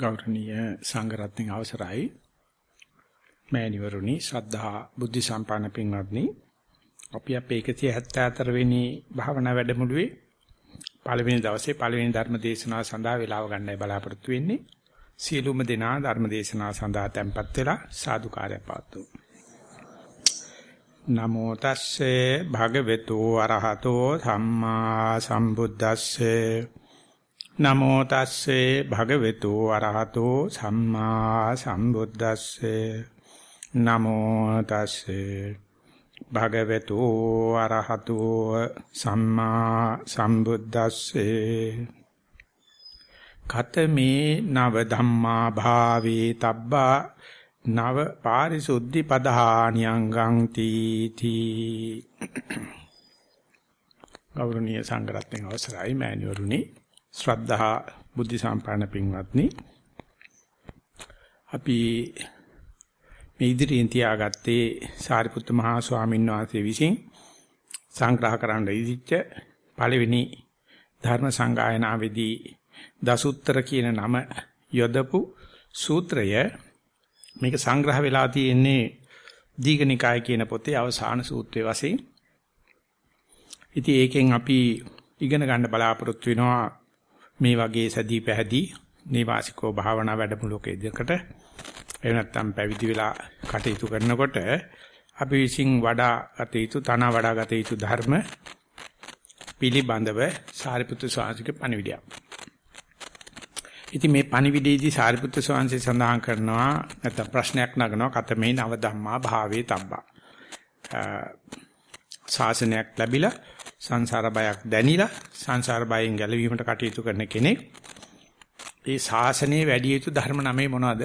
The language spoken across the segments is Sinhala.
ගෞරවනීය සංඝරත්නයේ අවසරයි. මෑණිවරුනි ශ්‍රද්ධා බුද්ධ සම්පන්න පින්වත්නි අපි අපේ 174 වෙනි භාවනා වැඩමුළුවේ පළවෙනි දවසේ පළවෙනි ධර්ම දේශනාව සඳහා වේලාව ගන්නයි බලාපොරොත්තු වෙන්නේ. සියලුම දෙනා ධර්ම දේශනාව සඳහා tempත් වෙලා සාදුකාරය පාත්තු නමෝ තස්සේ භගවතු අරහතෝ සම්මා සම්බුද්දස්සේ. නමෝ තස්සේ භගවතු අරහතෝ සම්මා සම්බුද්දස්සේ. නමෝ තස්සේ භගවතු අරහතෝ සම්මා සම්බුද්දස්සේ. කතමේ නව ධම්මා භාවේ තබ්බා නව පාරිසුද්ධි පදහානියංගං තීති. ගෞරවනීය සංඝරත්නයේ අවසරයි මෑණිවරුනි. ශ්‍රද්ධා බුද්ධ සම්පන්න පින්වත්නි අපි මේ ඉදිරියෙන් තියාගත්තේ සාරිපුත්ත මහා ස්වාමීන් වහන්සේ විසින් සංග්‍රහ කරන්න ඉදිච්ච පළවෙනි ධර්ම සංගායනාවේදී දසුත්තර කියන නම යොදපු සූත්‍රය මේක සංග්‍රහ වෙලා තියෙන්නේ දීඝනිකාය කියන පොතේ අවසාන සූත්‍රයේ වශයෙන්. ඉතින් ඒකෙන් අපි ඉගෙන ගන්න බලාපොරොත්තු වෙනවා මේ වගේ සැදී පැහැදී නිවාසිකෝ භාවනා වැඩමුළුවක ඉදකට එහෙම නැත්නම් පැවිදි වෙලා කටයුතු කරනකොට අපි විසින් වඩා ගත යුතු තන වඩා ගත යුතු ධර්ම පිළිබඳව සාරිපුත්‍ර ස්වාමීන්ගේ පණිවිඩය. ඉතින් මේ පණිවිඩයේදී සාරිපුත්‍ර ස්වාමීන් සඳහන් කරනවා නැත්නම් ප්‍රශ්නයක් නගනවා කතමේ නව ධම්මා භාවේ තබ්බා. ශාසනයක් ලැබිලා සංසාර බයක් දැනිලා සංසාර බයෙන් ගැලවීමට කටයුතු කරන කෙනෙක් ඒ ශාසනයේ වැඩි යුතු ධර්ම නමේ මොනවද?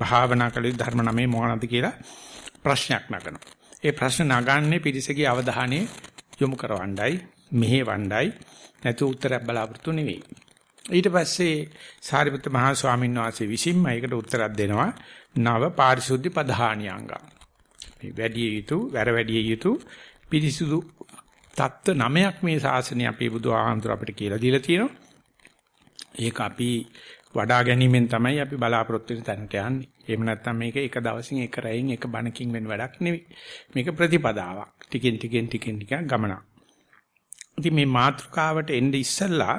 භාවනා කළ යුතු ධර්ම නමේ මොනවද කියලා ප්‍රශ්නයක් නගනවා. ඒ ප්‍රශ්න නගන්නේ පිරිසගේ අවධානය යොමු කරවණ්ඩයි, මෙහෙවණ්ඩයි නැතු උත්තරයක් බලාපොරොත්තු නෙවෙයි. ඊට පස්සේ සාරිපුත්ත මහා ස්වාමීන් වහන්සේ විසින්ම ඒකට උත්තරයක් දෙනවා. නව පාරිශුද්ධ පධානියංග. මේ වැඩි යුතු, වැර වැඩි යුතු පිරිසුදු தත්ත නමයක් මේ ශාසනය අපේ බුදුආහන්තුර අපිට කියලා දීලා තියෙනවා. ඒක අපි වඩා ගැනීමෙන් තමයි අපි බලාපොරොත්තු වෙන තැනට යන්නේ. එහෙම නැත්නම් මේක එක දවසින් එක රැයින් එක බණකින් වෙන වැඩක් නෙවෙයි. මේක ප්‍රතිපදාවක්. ටිකෙන් ටිකෙන් ටිකෙන් ටික ගමනක්. ඉතින් මේ මාතෘකාවට එන්න ඉස්සෙල්ලා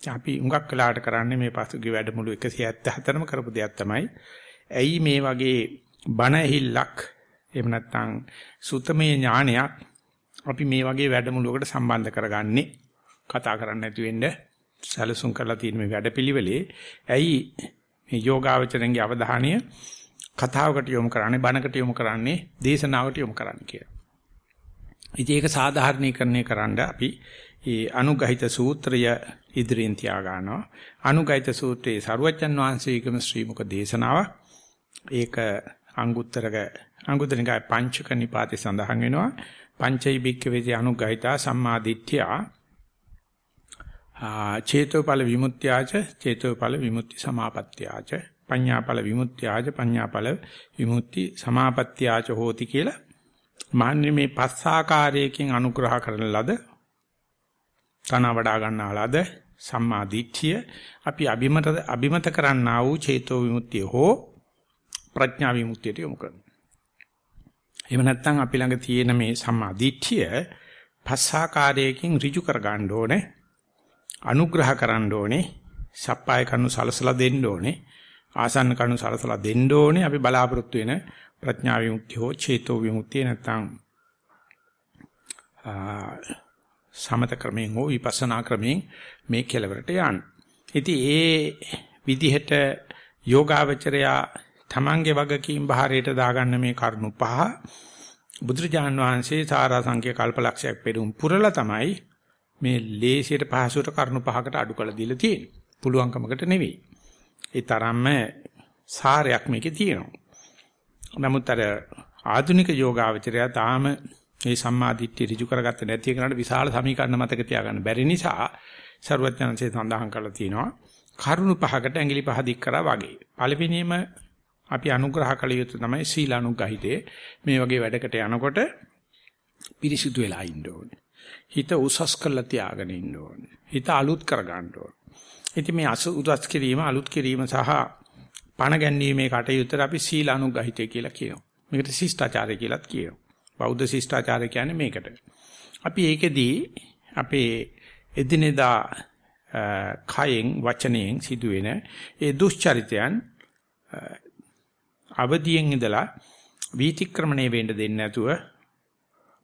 අපි හුඟක් වෙලාට කරන්නේ මේ පසුගිය වැඩමුළු 174ම කරපු දෙයක් තමයි. ඇයි මේ වගේ බණ ඇහිල්ලක් එහෙම නැත්නම් සුතමේ ඥානයක් අපි මේ වගේ වැඩමුළුවකට සම්බන්ධ කරගන්නේ කතා කරන්න නැති වෙන්න සැලසුම් කරලා තියෙන මේ වැඩපිළිවෙලේ ඇයි මේ යෝගාවචරණගේ අවධානය කතාවකට යොමු කරන්නේ බණකට යොමු කරන්නේ දේශනාවට යොමු කරන්නේ කියලා. ඉතින් ඒක සාධාරණීකරණය කරන්න අපි ඒ අනුගහිත සූත්‍රය ඉදිරියෙන් තියා ගන්නවා. අනුගහිත සූත්‍රයේ සරුවච්චන් වහන්සේගේම ශ්‍රීමුක දේශනාවක්. ඒක අංගුත්තරක අංගුත්තරිකයි පංචක නිපාතේ සඳහන් වෙනවා. පංචෛ බික්කවේදී අනුගහිතා සම්මාදිට්ඨියා. චේතෝපල විමුක්ත්‍යාච චේතෝපල විමුක්ති සමාපත්‍යාච පඤ්ඤාපල විමුක්ත්‍යාච පඤ්ඤාපල විමුක්ති සමාපත්‍යාච හෝති කියලා මාන්නේ මේ පස් ආකාරයකින් අනුග්‍රහ කරන ලද තන වඩා ගන්නා ලද සම්මා දිට්ඨිය අපි අභිමත අභිමත කරන්නා වූ චේතෝ විමුක්තිය හෝ ප්‍රඥා විමුක්තියට යොමු කරනවා. එහෙම නැත්නම් අපි ළඟ තියෙන මේ සම්මා දිට්ඨිය පස්සාකාරයකින් ඍජු කර ගන්න ඕනේ. අනුග්‍රහ කරන්න ඕනේ. සප්පාය කණු සලසලා දෙන්න ඕනේ. ආසන්න කණු සලසලා දෙන්න ඕනේ. අපි බලාපොරොත්තු වෙන ප්‍රඥා විමුක්තිය හෝ චේතෝ විමුක්තිය නැත්නම් සමත ක්‍රමයෙන් හෝ විපස්සනා ක්‍රමයෙන් මේ කෙලවරට යන්න. ඉතින් ඒ විදිහට යෝගාවචරයා තමන්ගේ වගකීම් බාහිරයට දාගන්න මේ කරුණු පහ බුදුරජාන් වහන්සේ සාරා සංඛ්‍ය කල්පලක්ෂයක් පෙරුම් පුරලා තමයි මේ ලේසියට පහසුවට කරුණු පහකට අඩු කළ දීලා තියෙන්නේ. පුළුවන්කමකට නෙවෙයි. ඒ තරම්ම සාරයක් මේකේ තියෙනවා. නමුත් අර ආධුනික යෝගාවචරය තාම මේ සම්මාදිට්ඨිය ඍජු කරගත්තේ නැති එකනට විශාල සමීකරණ මතක තියාගන්න බැරි නිසා ਸਰවඥාන්සේ සඳහන් කරලා තියෙනවා කරුණු පහකට ඇඟිලි පහ දික් කරා වගේ. පළවෙනියම අපි අනුග්‍රහ කළ යුතු තමයි සීලානුගහිතේ මේ වගේ වැඩකට යනකොට පිරිසිදු වෙලා ඉන්න ඕනේ. හිත උසස් කරලා තියාගෙන ඉන්න ඕනේ. හිත අලුත් කර ගන්න ඕනේ. ඉතින් මේ උදස් කිරීම අලුත් කිරීම සහ පණ ගැනීමේ කටයුත්තට අපි සීලානුගහිතය කියලා කියනවා. මේකට ශිෂ්ටාචාරය කියලාත් කියනවා. බෞද්ධ ශිෂ්ටාචාරය කියන්නේ මේකට. අපි ඒකෙදී අපේ එදිනෙදා කයෙන් වචනයෙන් සිදුවෙන ඒ දුෂ්චරිතයන් අවදියෙන් ඉඳලා වීතික්‍රමණය වෙන්න දෙන්නේ නැතුව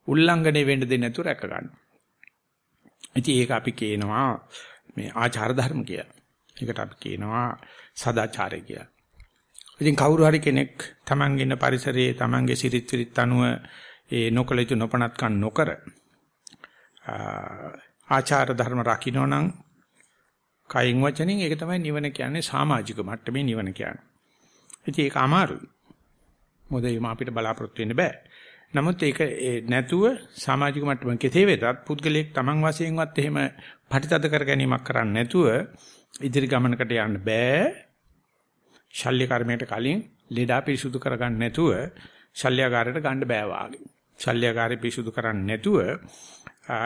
උල්ලංඝනය වෙන්න දෙන්නේ නැතුව රැක ගන්න. ඉතින් ඒක අපි කියනවා මේ ආචාර ධර්ම කියලා. ඒකට අපි කියනවා සදාචාරය කියලා. ඉතින් කවුරු හරි කෙනෙක් තමන්ගේ ඉන්න පරිසරයේ තමන්ගේ සිරිත් විරිත් අනුව ඒ නොකල යුතු නොපනත්කම් නොකර ආචාර ධර්ම රකින්නනම් කයින් වචනෙන් ඒක තමයි නිවන කියන්නේ සමාජික මට්ටමේ නිවන කියන්නේ. ඉතින් ඒක අමාරුයි. මොකද එහෙම අපිට බලාපොරොත්තු වෙන්න බෑ. නමුත් ඒක නැතුව සමාජික මට්ටමක කෙසේ වෙතත් පුද්ගලයෙක් Taman වශයෙන්වත් එහෙම පරිතද කර ගැනීමක් කරන්නේ නැතුව ඉදිරි ගමනකට යන්න බෑ. ශල්‍ය කර්මයට කලින් ලෙඩා පිරිසුදු කරගන්න නැතුව ශල්‍යකාරයට ගන්න බෑ වාගේ. ශල්‍යකාරය පිරිසුදු කරන්නේ නැතුව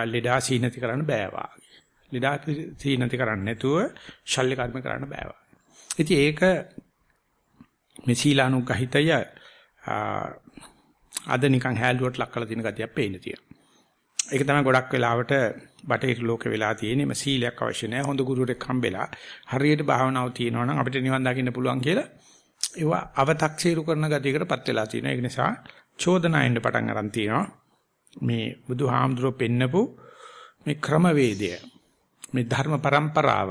ලෙඩා සීනති කරන්න බෑ වාගේ. ලෙඩා සීනති කරන්නේ නැතුව ශල්‍ය කර්ම කරන්න බෑ වාගේ. ඉතින් ඒක මේ සීලානුගහිතය අද නිකන් හැලුවට ලක් කරලා තියෙන ගතියක් පේන්න තියෙනවා. ඒක තමයි ගොඩක් වෙලාවට බටහිර ලෝකේ වෙලා තියෙන්නේ. මේ සීලයක් අවශ්‍ය නැහැ. හොඳ ගුරුවරෙක් හම්බෙලා හරියට භාවනාව තියෙනවා නම් අපිට නිවන් දකින්න පුළුවන් කියලා ඒවා අව탁සීරු කරන ගතියකටපත් වෙලා තියෙනවා. ඒක නිසා චෝදනායෙන්ද පටන් ගන්න තියෙනවා. මේ බුදුහාමුදුරුව පෙන්නපු මේ ක්‍රමවේදය මේ ධර්ම પરම්පරාව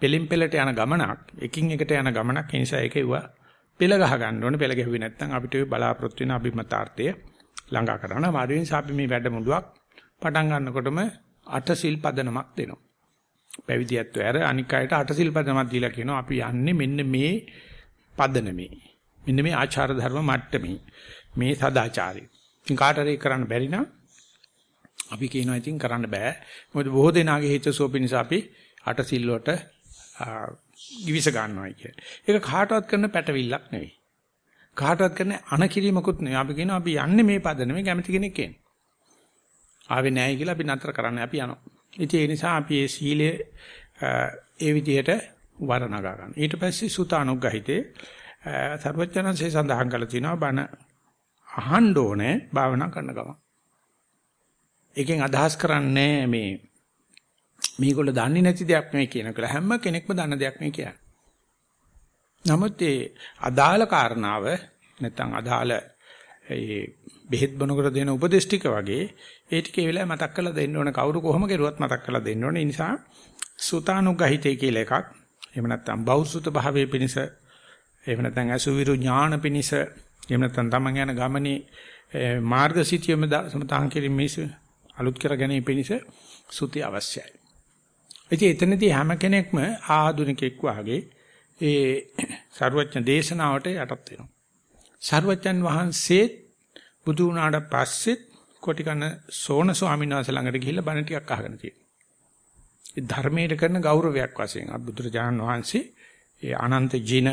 පෙලින් පෙලට යන ගමනක් එකින් එකට යන ගමනක් ඒ නිසා ඒකේවා පෙළ ගහ ගන්න ඕනේ. පෙළ ගැහුවේ නැත්නම් අපිට ඔය බලාපොරොත්තු වෙන අභිමතාර්ථය ළඟා කරන්න. මාරු නිසා අපි මේ වැඩමුළුවක් පටන් ගන්නකොටම අට සිල් පදනමක් දෙනවා. පැවිදියත් ඇර අනික් අයට අට සිල් පදනමක් දීලා කියනවා අපි යන්නේ මෙන්න මේ පදනමේ. මෙන්න මේ ආචාර ධර්ම මට්ටමේ. මේ සදාචාරය. ඉතින් කාට හරි කරන්න බැරි නම් අපි කියනවා ඉතින් කරන්න බෑ. මොකද බොහෝ දෙනාගේ හිතසුව පිණිස අපි අට සිල් වලට givis ගන්නවයි කිය. ඒක කාටවත් කරන පැටවිල්ලක් නෙවෙයි. කාටවත් කරන අනකිරීමකුත් නෙවෙයි. අපි කියනවා අපි යන්නේ මේ පදනමේ කැමති කෙනෙක් කියන්නේ. ආවේ නැහැ කියලා අපි නතර කරන්න අපි යනවා. ඉතින් ඒ නිසා අපි මේ සීලය ඒ විදිහට වරණගා ගන්න. ඊට පස්සේ සුතානුග්‍රහිතේ සර්වඥාන්සේ සඳහන් කළ තිනවා බණ අහන්න ඕනේ භාවනා කරන ගමන්. එකෙන් අදහස් කරන්නේ මේ මේගොල්ලෝ දන්නේ නැති දෙයක් නෙවෙයි කියන කියලා හැම කෙනෙක්ම දන්න දෙයක් නෙවෙයි කියන්නේ. නමුත් ඒ අදාළ කාරණාව නැත්නම් අදාළ ඒ බෙහෙත් බොනකොට දෙන උපදේශ ටික වගේ ඒ ටික ඒ වෙලාවේ මතක් කරලා දෙන්න ඕන කවුරු කොහොම කරුවත් මතක් කරලා දෙන්න ඕනේ. ඒ නිසා සුතානුගහිතේ කියලා එකක්. එහෙම නැත්නම් බෞසුත භාවයේ පිනිස එහෙම නැත්නම් අසුවිරු ඥාන පිනිස එහෙම නැත්නම් තමන් යන ගමනේ මාර්ගසිතියම සමතහන් කිරීමේ අලුත් කර ගැනීම පිණිස සුති අවශ්‍යයි. ඉතින් එතනදී හැම කෙනෙක්ම ආධුනිකෙක් වාගේ ඒ ਸਰුවචන දේශනාවට යටත් වෙනවා. ਸਰුවචන් වහන්සේ බුදු වුණාට පස්සෙත් කොටිකන සෝණ ස්වාමීන් වහන්සේ ළඟට ගිහිල්ලා බණ ටිකක් අහගෙන තියෙනවා. ඒ ධර්මයට කරන ගෞරවයක් වශයෙන් අබුදුරජාණන් වහන්සේ ඒ අනන්ත ජින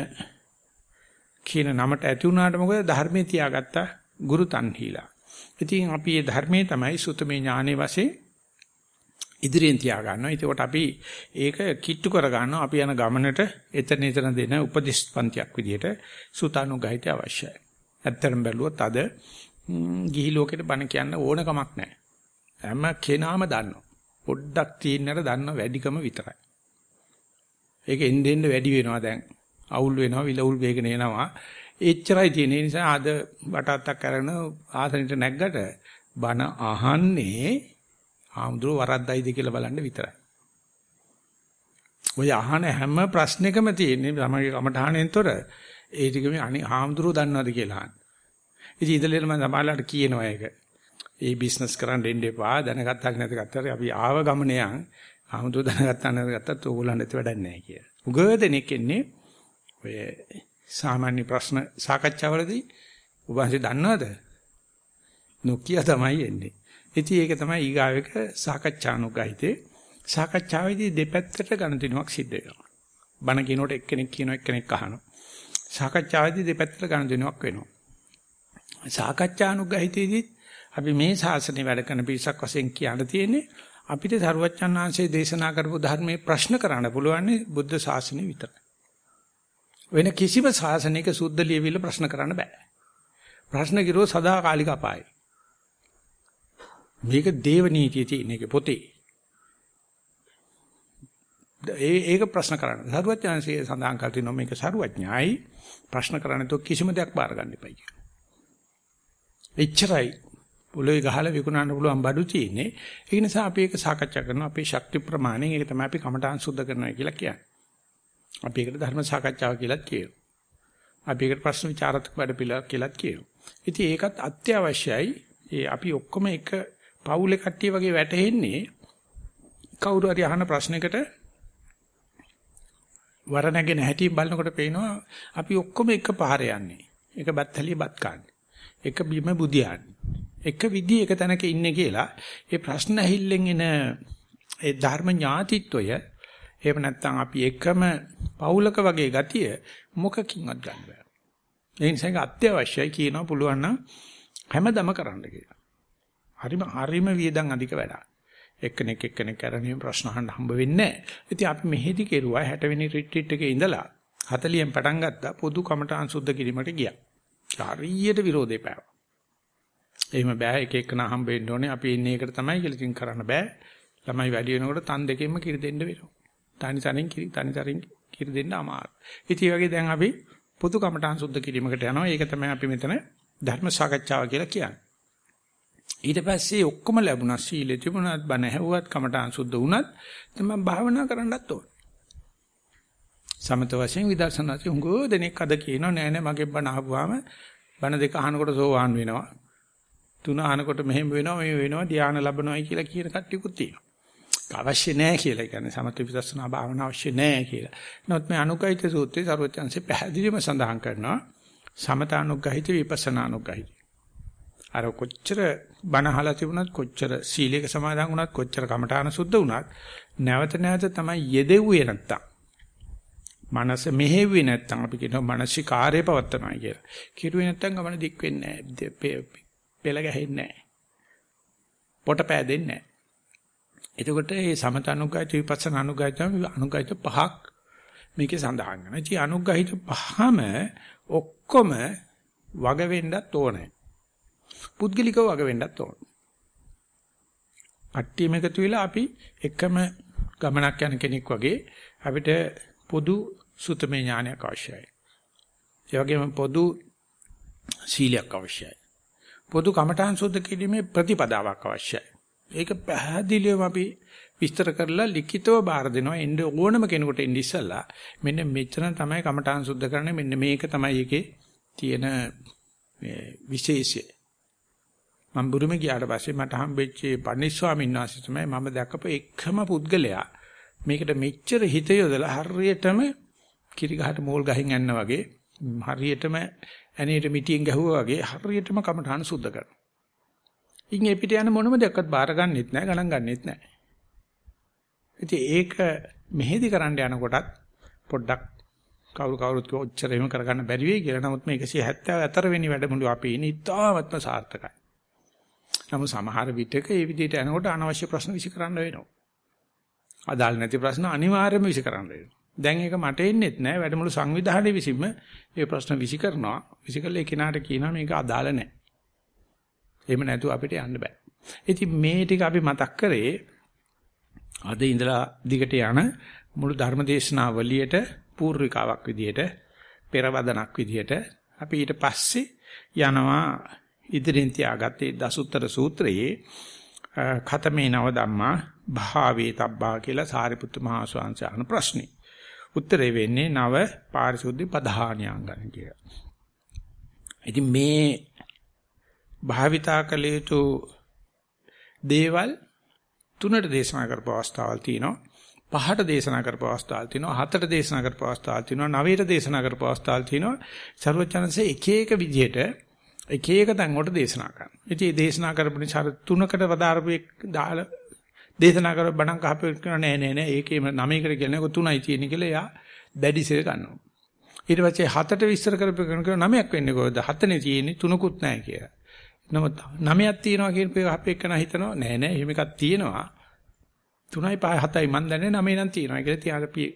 කියන නමට ඇති වුණාට මොකද ධර්මයේ තියාගත්ත ගුරු තන්හිලා. ඉතින් අපි මේ ධර්මයේ තමයි සුතමේ ඥානෙ වශයෙන් ඉදිරියෙන් තියා ගන්නවා. ඒකෝට අපි ඒක කිට්ටු කර ගන්නවා. අපි යන ගමනට එතන එතන දෙන උපදේශ පන්තියක් විදිහට සුතානුගහිත අවශ්‍යයි. ඇත්තටම බැලුවොත් අද ගිහි ලෝකෙට බණ කියන්න ඕන කමක් නැහැ. හැම කෙනාම දන්නවා. පොඩ්ඩක් තියෙනතර දන්න වැඩිකම විතරයි. ඒක එන්න එන්න වැඩි වෙනවා දැන්. අවුල් වෙනවා, විලවුල් වේගන එනවා. එච්චරයි තියෙන. ඒ නිසා අද වටාත්තක් කරන ආසනෙට නැග්ගට බණ අහන්නේ ආම්ද්‍රෝ වරද්දයිද කියලා බලන්න විතරයි. ඔය අහන හැම ප්‍රශ්නයකම තියෙන්නේ තමගේ කමඨාණෙන්තොර ඒ ටික මේ අනේ ආම්ද්‍රෝ දන්නවද කියලා අහන්න. ඉතින් ඉතලෙල මම සමාජලාට කියනවා ඒක. ඒ බිස්නස් කරන්න දෙන්න එපා දැනගත්තා නැති ගත්තාට අපි ආව ගමනේ යන් ආම්ද්‍රෝ දැනගත්තා නැති ගත්තත් ඕගොල්ලන්ට වැඩක් නැහැ කියලා. උගව දෙනෙක් එන්නේ ඔය සාමාන්‍ය ප්‍රශ්න සාකච්ඡාවලදී ඔබ වහන්සේ දන්නවද? නොකිය තමයි එන්නේ. ඉතින් ඒක තමයි ඊගාවෙක සාකච්ඡානුගහිතේ. සාකච්ඡාවේදී දෙපැත්තට ගණදිනුවක් සිද්ධ වෙනවා. බණ කියනකොට එක්කෙනෙක් කියනවා එක්කෙනෙක් අහනවා. සාකච්ඡාවේදී දෙපැත්තට ගණදිනුවක් වෙනවා. සාකච්ඡානුගහිතේදී අපි මේ ශාසනය වැඩ කරන පිරිසක් වශයෙන් කියන්න තියෙන්නේ අපිට සරුවච්චන් ආංශයේ දේශනා කරපු ධර්මයේ ප්‍රශ්න කරන්න පුළුවන් බුද්ධ ශාසනය විතරයි. වෙන කිසිම ශාසනයක සුද්ධ ලියවිල්ල ප්‍රශ්න කරන්න බෑ. ප්‍රශ්න කිරුවොත් සදාකාලික අපායයි. මේක දේව නීතියේ තියෙන එක පොතේ. ඒ ඒක ප්‍රශ්න කරන්න. සරුවඥාන්සේ සඳහන් කර තිනවා මේක සරුවඥායි ප්‍රශ්න කරන්න તો කිසිම දෙයක් බාර ගන්න එපයි කියලා. එච්චරයි පොළොවේ ගහලා විකුණන්න පුළුවන් බඩු තියෙන්නේ. ඒ නිසා අපි ඒක සාකච්ඡා කරනවා අපේ ශක්ති ප්‍රමාණයෙන් ඒක තමයි අපි කමඨාන් සුද්ධ කරනවා කියලා කියන්නේ. අපි ඒකට ධර්ම සාකච්ඡාව කියලාත් කියනවා. අපි ඒකට ප්‍රශ්න විචාරත්මක වැඩ පිළිවෙල කියලාත් කියනවා. ඉතින් ඒකත් අත්‍යවශ්‍යයි. ඒ අපි ඔක්කොම එක පවුලේ කට්ටිය වගේ වැටෙන්නේ කවුරු හරි අහන ප්‍රශ්නයකට වර නැගෙන හැටි බලනකොට පේනවා අපි ඔක්කොම එක පාර යන්නේ. එක බත්හලිය බත් කන්නේ. එක බිම බුදියාන්නේ. එක විදිහ එක තැනක ඉන්නේ කියලා ඒ ප්‍රශ්න ඇහිල්ලෙන් එන ඒ ධර්ම ඥාතිත්වය එහෙම නැත්නම් අපි එකම පවුලක වගේ ගතිය මොකකින්වත් ගන්න බෑ. ඒ නිසා ඒක අත්‍යවශ්‍යයි කියනවා පුළුවන් නම් හැමදම කරන්න කියලා. හරිම හරිම වියදම් අධික වැඩක්. එක්කෙනෙක් එක්කෙනෙක් කරන්නේ ප්‍රශ්න අහන්න හම්බ වෙන්නේ නැහැ. ඉතින් අපි මෙහෙදි කෙරුවා 60 වෙනි රිට්‍රීට් එකේ ඉඳලා 40න් පටන් ගත්තා පොදු කමටහන් සුද්ධ කිරීමට ගියා. හරියට විරෝධේ පෑවා. එහෙම බෑ එක එකන හම්බ වෙන්න ඕනේ. අපි ඉන්නේ එකට තමයි කියලා ඉතින් කරන්න බෑ. ළමයි වැඩි වෙනකොට තන් දෙකෙන්ම කිරි දෙන්න වෙනවා. තනි තනින් කිරි තනි තනින් කිරි දෙන්න අමාරුයි. ඉතින් වගේ දැන් අපි පොදු කමටහන් සුද්ධ කිරීමකට යනවා. ඒක තමයි අපි මෙතන ධර්ම සාකච්ඡාව කියලා කියන්නේ. ඊට පස්සේ ඔක්කොම ලැබුණා සීලෙ තිබුණත් බණ ඇහුවත් කමඨාන් සුද්ධ වුණත් තමයි භාවනා කරන්නත් ඕන. සමත වශයෙන් විදර්ශනාදී උංගෝ දෙනෙක් අද කියනවා නෑ නෑ මගේ බණ අහපුවාම බණ දෙක අහනකොට සෝවාන් වෙනවා. තුන අහනකොට මෙහෙම වෙනවා මේ වෙනවා ධානය ලැබනවායි කියලා කියන කට්ටියකුත් තියෙනවා. අවශ්‍ය නැහැ කියලා කියන්නේ සමත විදර්ශනා භාවනා අවශ්‍ය නැහැ කියලා. නමුත් මේ අනුකයිත සූත්‍රයේ සර්වඥාන්සේ පැහැදිලිවම සඳහන් කරනවා සමතානුග්‍රහිත විපස්සනානුග්‍රහිත. අර කොච්චර බණ අහලා තිබුණත් කොච්චර සීලයක සමාදන් වුණත් කොච්චර කමඨාන සුද්ධ වුණත් නැවත නැවත තමයි යෙදෙව්වේ නැත්තම් මනස මෙහෙව්වේ නැත්තම් අපි කියනවා මානසිකාර්යය පවත්නවා කියලා. කිරුවේ නැත්තම් ගමන දික් වෙන්නේ නැහැ. පෙළ ගැහෙන්නේ නැහැ. පොට පෑදෙන්නේ නැහැ. එතකොට මේ සමත අනුග්‍රහිත විපස්සනා අනුග්‍රහිත අනුග්‍රහිත පහක් මේකේ සඳහන් කරනවා. ඉතින් අනුග්‍රහිත පහම ඔක්කොම වග වෙන්නත් ඕනේ. පුද්ගලිකව වග වෙන්නත් ඕන. කට්ටියම එකතු වෙලා අපි එකම ගමනක් යන කෙනෙක් වගේ අපිට පොදු සුතමේ ඥානයක් අවශ්‍යයි. ඒ වගේම පොදු සීලයක් අවශ්‍යයි. පොදු කමඨාන් සුද්ධ කිරීමේ ප්‍රතිපදාවක් අවශ්‍යයි. ඒක පැහැදිලිවම අපි විස්තර කරලා ලිඛිතව බාර දෙනවා. එන්න ඕනම කෙනෙකුට එන්න ඉස්සලා මෙන්න මෙච්චර තමයි කමඨාන් සුද්ධ කරන්නේ. මෙන්න මේක තමයි ඒකේ තියෙන විශේෂය. මම බුරුමේ ගියාට පස්සේ මට හම්බෙච්ච පණ්ඩිත ස්වාමීන් වහන්සේ තමයි මම දැකපු එකම පුද්ගලයා මේකට මෙච්චර හිත යොදලා හරියටම කිරි ගහට මෝල් ගහින් යන්න වගේ හරියටම ඇනේට මිටියෙන් ගැහුවා වගේ හරියටම කමඨාන සුද්ධ කරනවා. ඉන් එපිට යන මොනම දෙයක්වත් බාර ගන්නෙත් නැහැ ගණන් ගන්නෙත් නැහැ. ඉතින් ඒක මෙහෙදි කරන්න යනකොටත් පොඩ්ඩක් කවුරු කවුරුත් ඔච්චර එහෙම කරගන්න බැරි වෙයි කියලා. නමුත් මේ 174 වෙනි වැඩමුළු අපි ඉන්නේ ඉතාමත්ම සාර්ථකයි. නමුත් සමහර විටක මේ විදිහට යනකොට අනවශ්‍ය ප්‍රශ්න විසිකරන්න වෙනවා. අදාළ නැති ප්‍රශ්න අනිවාර්යයෙන්ම විසිකරන්න වෙනවා. දැන් ඒක මට එන්නේත් නැහැ වැඩමුළු සංවිධානයේ විසින්ම මේ ප්‍රශ්න විසිකරනවා. විසිකලා ඒ කෙනාට කියනවා මේක අදාළ නැහැ. එහෙම නැතුව අපිට යන්න බෑ. ඉතින් මේ ටික අපි මතක් කරේ අද ඉඳලා දිගට යන මුළු ධර්මදේශනාවලියට පූර්විකාවක් විදියට පෙරවදනක් විදියට අපි ඊට පස්සේ යනවා ඉදිරියෙන් තියාගත්තේ දසුත්තර සූත්‍රයේ ඛතමේ නව ධම්මා භාවේ තබ්බා කියලා සාරිපුත්තු මහ ස්වාමීන් අහන ප්‍රශ්නේ. උත්තරේ වෙන්නේ නව පාරිශුද්ධ පධානියංගන කියලා. ඉතින් මේ භාවිතා කළ යුතු දේවල් තුනට දේශනා කරපු අවස්ථාවල් තියෙනවා. පහට දේශනා කරපු අවස්ථාවල් තියෙනවා. හතට දේශනා කරපු අවස්ථාවල් තියෙනවා. නවයට දේශනා කරපු අවස්ථාවල් තියෙනවා. ਸਰවචනසේ එක එක විදිහට එක එක තැන් වලට දේශනා කරනවා. ඉතින් මේ දේශනා කරපු නිසා තුනකට වදාරපු එක දාලා දේශනා කර බණක් අහපු කෙනා නෑ නෑ නෑ ඒකේම නමයකට කියන්නේ කො තුනයි තියෙන්නේ කියලා එයා දැඩිසේ ගන්නවා. ඊට පස්සේ හතට විස්තර කරපු කෙනා නමයක් වෙන්නේ කොහොමද? හතනේ තියෙන්නේ තුනකුත් නෑ කියලා. නමුත් නමයක් තියෙනවා කියන පේ අපේ කෙනා හිතනවා නෑ නෑ එහෙම එකක් තියෙනවා. 3යි 5යි 7යි මන් දන්නේ 9 නම් තියෙනවා. ඒකල තියාග අපි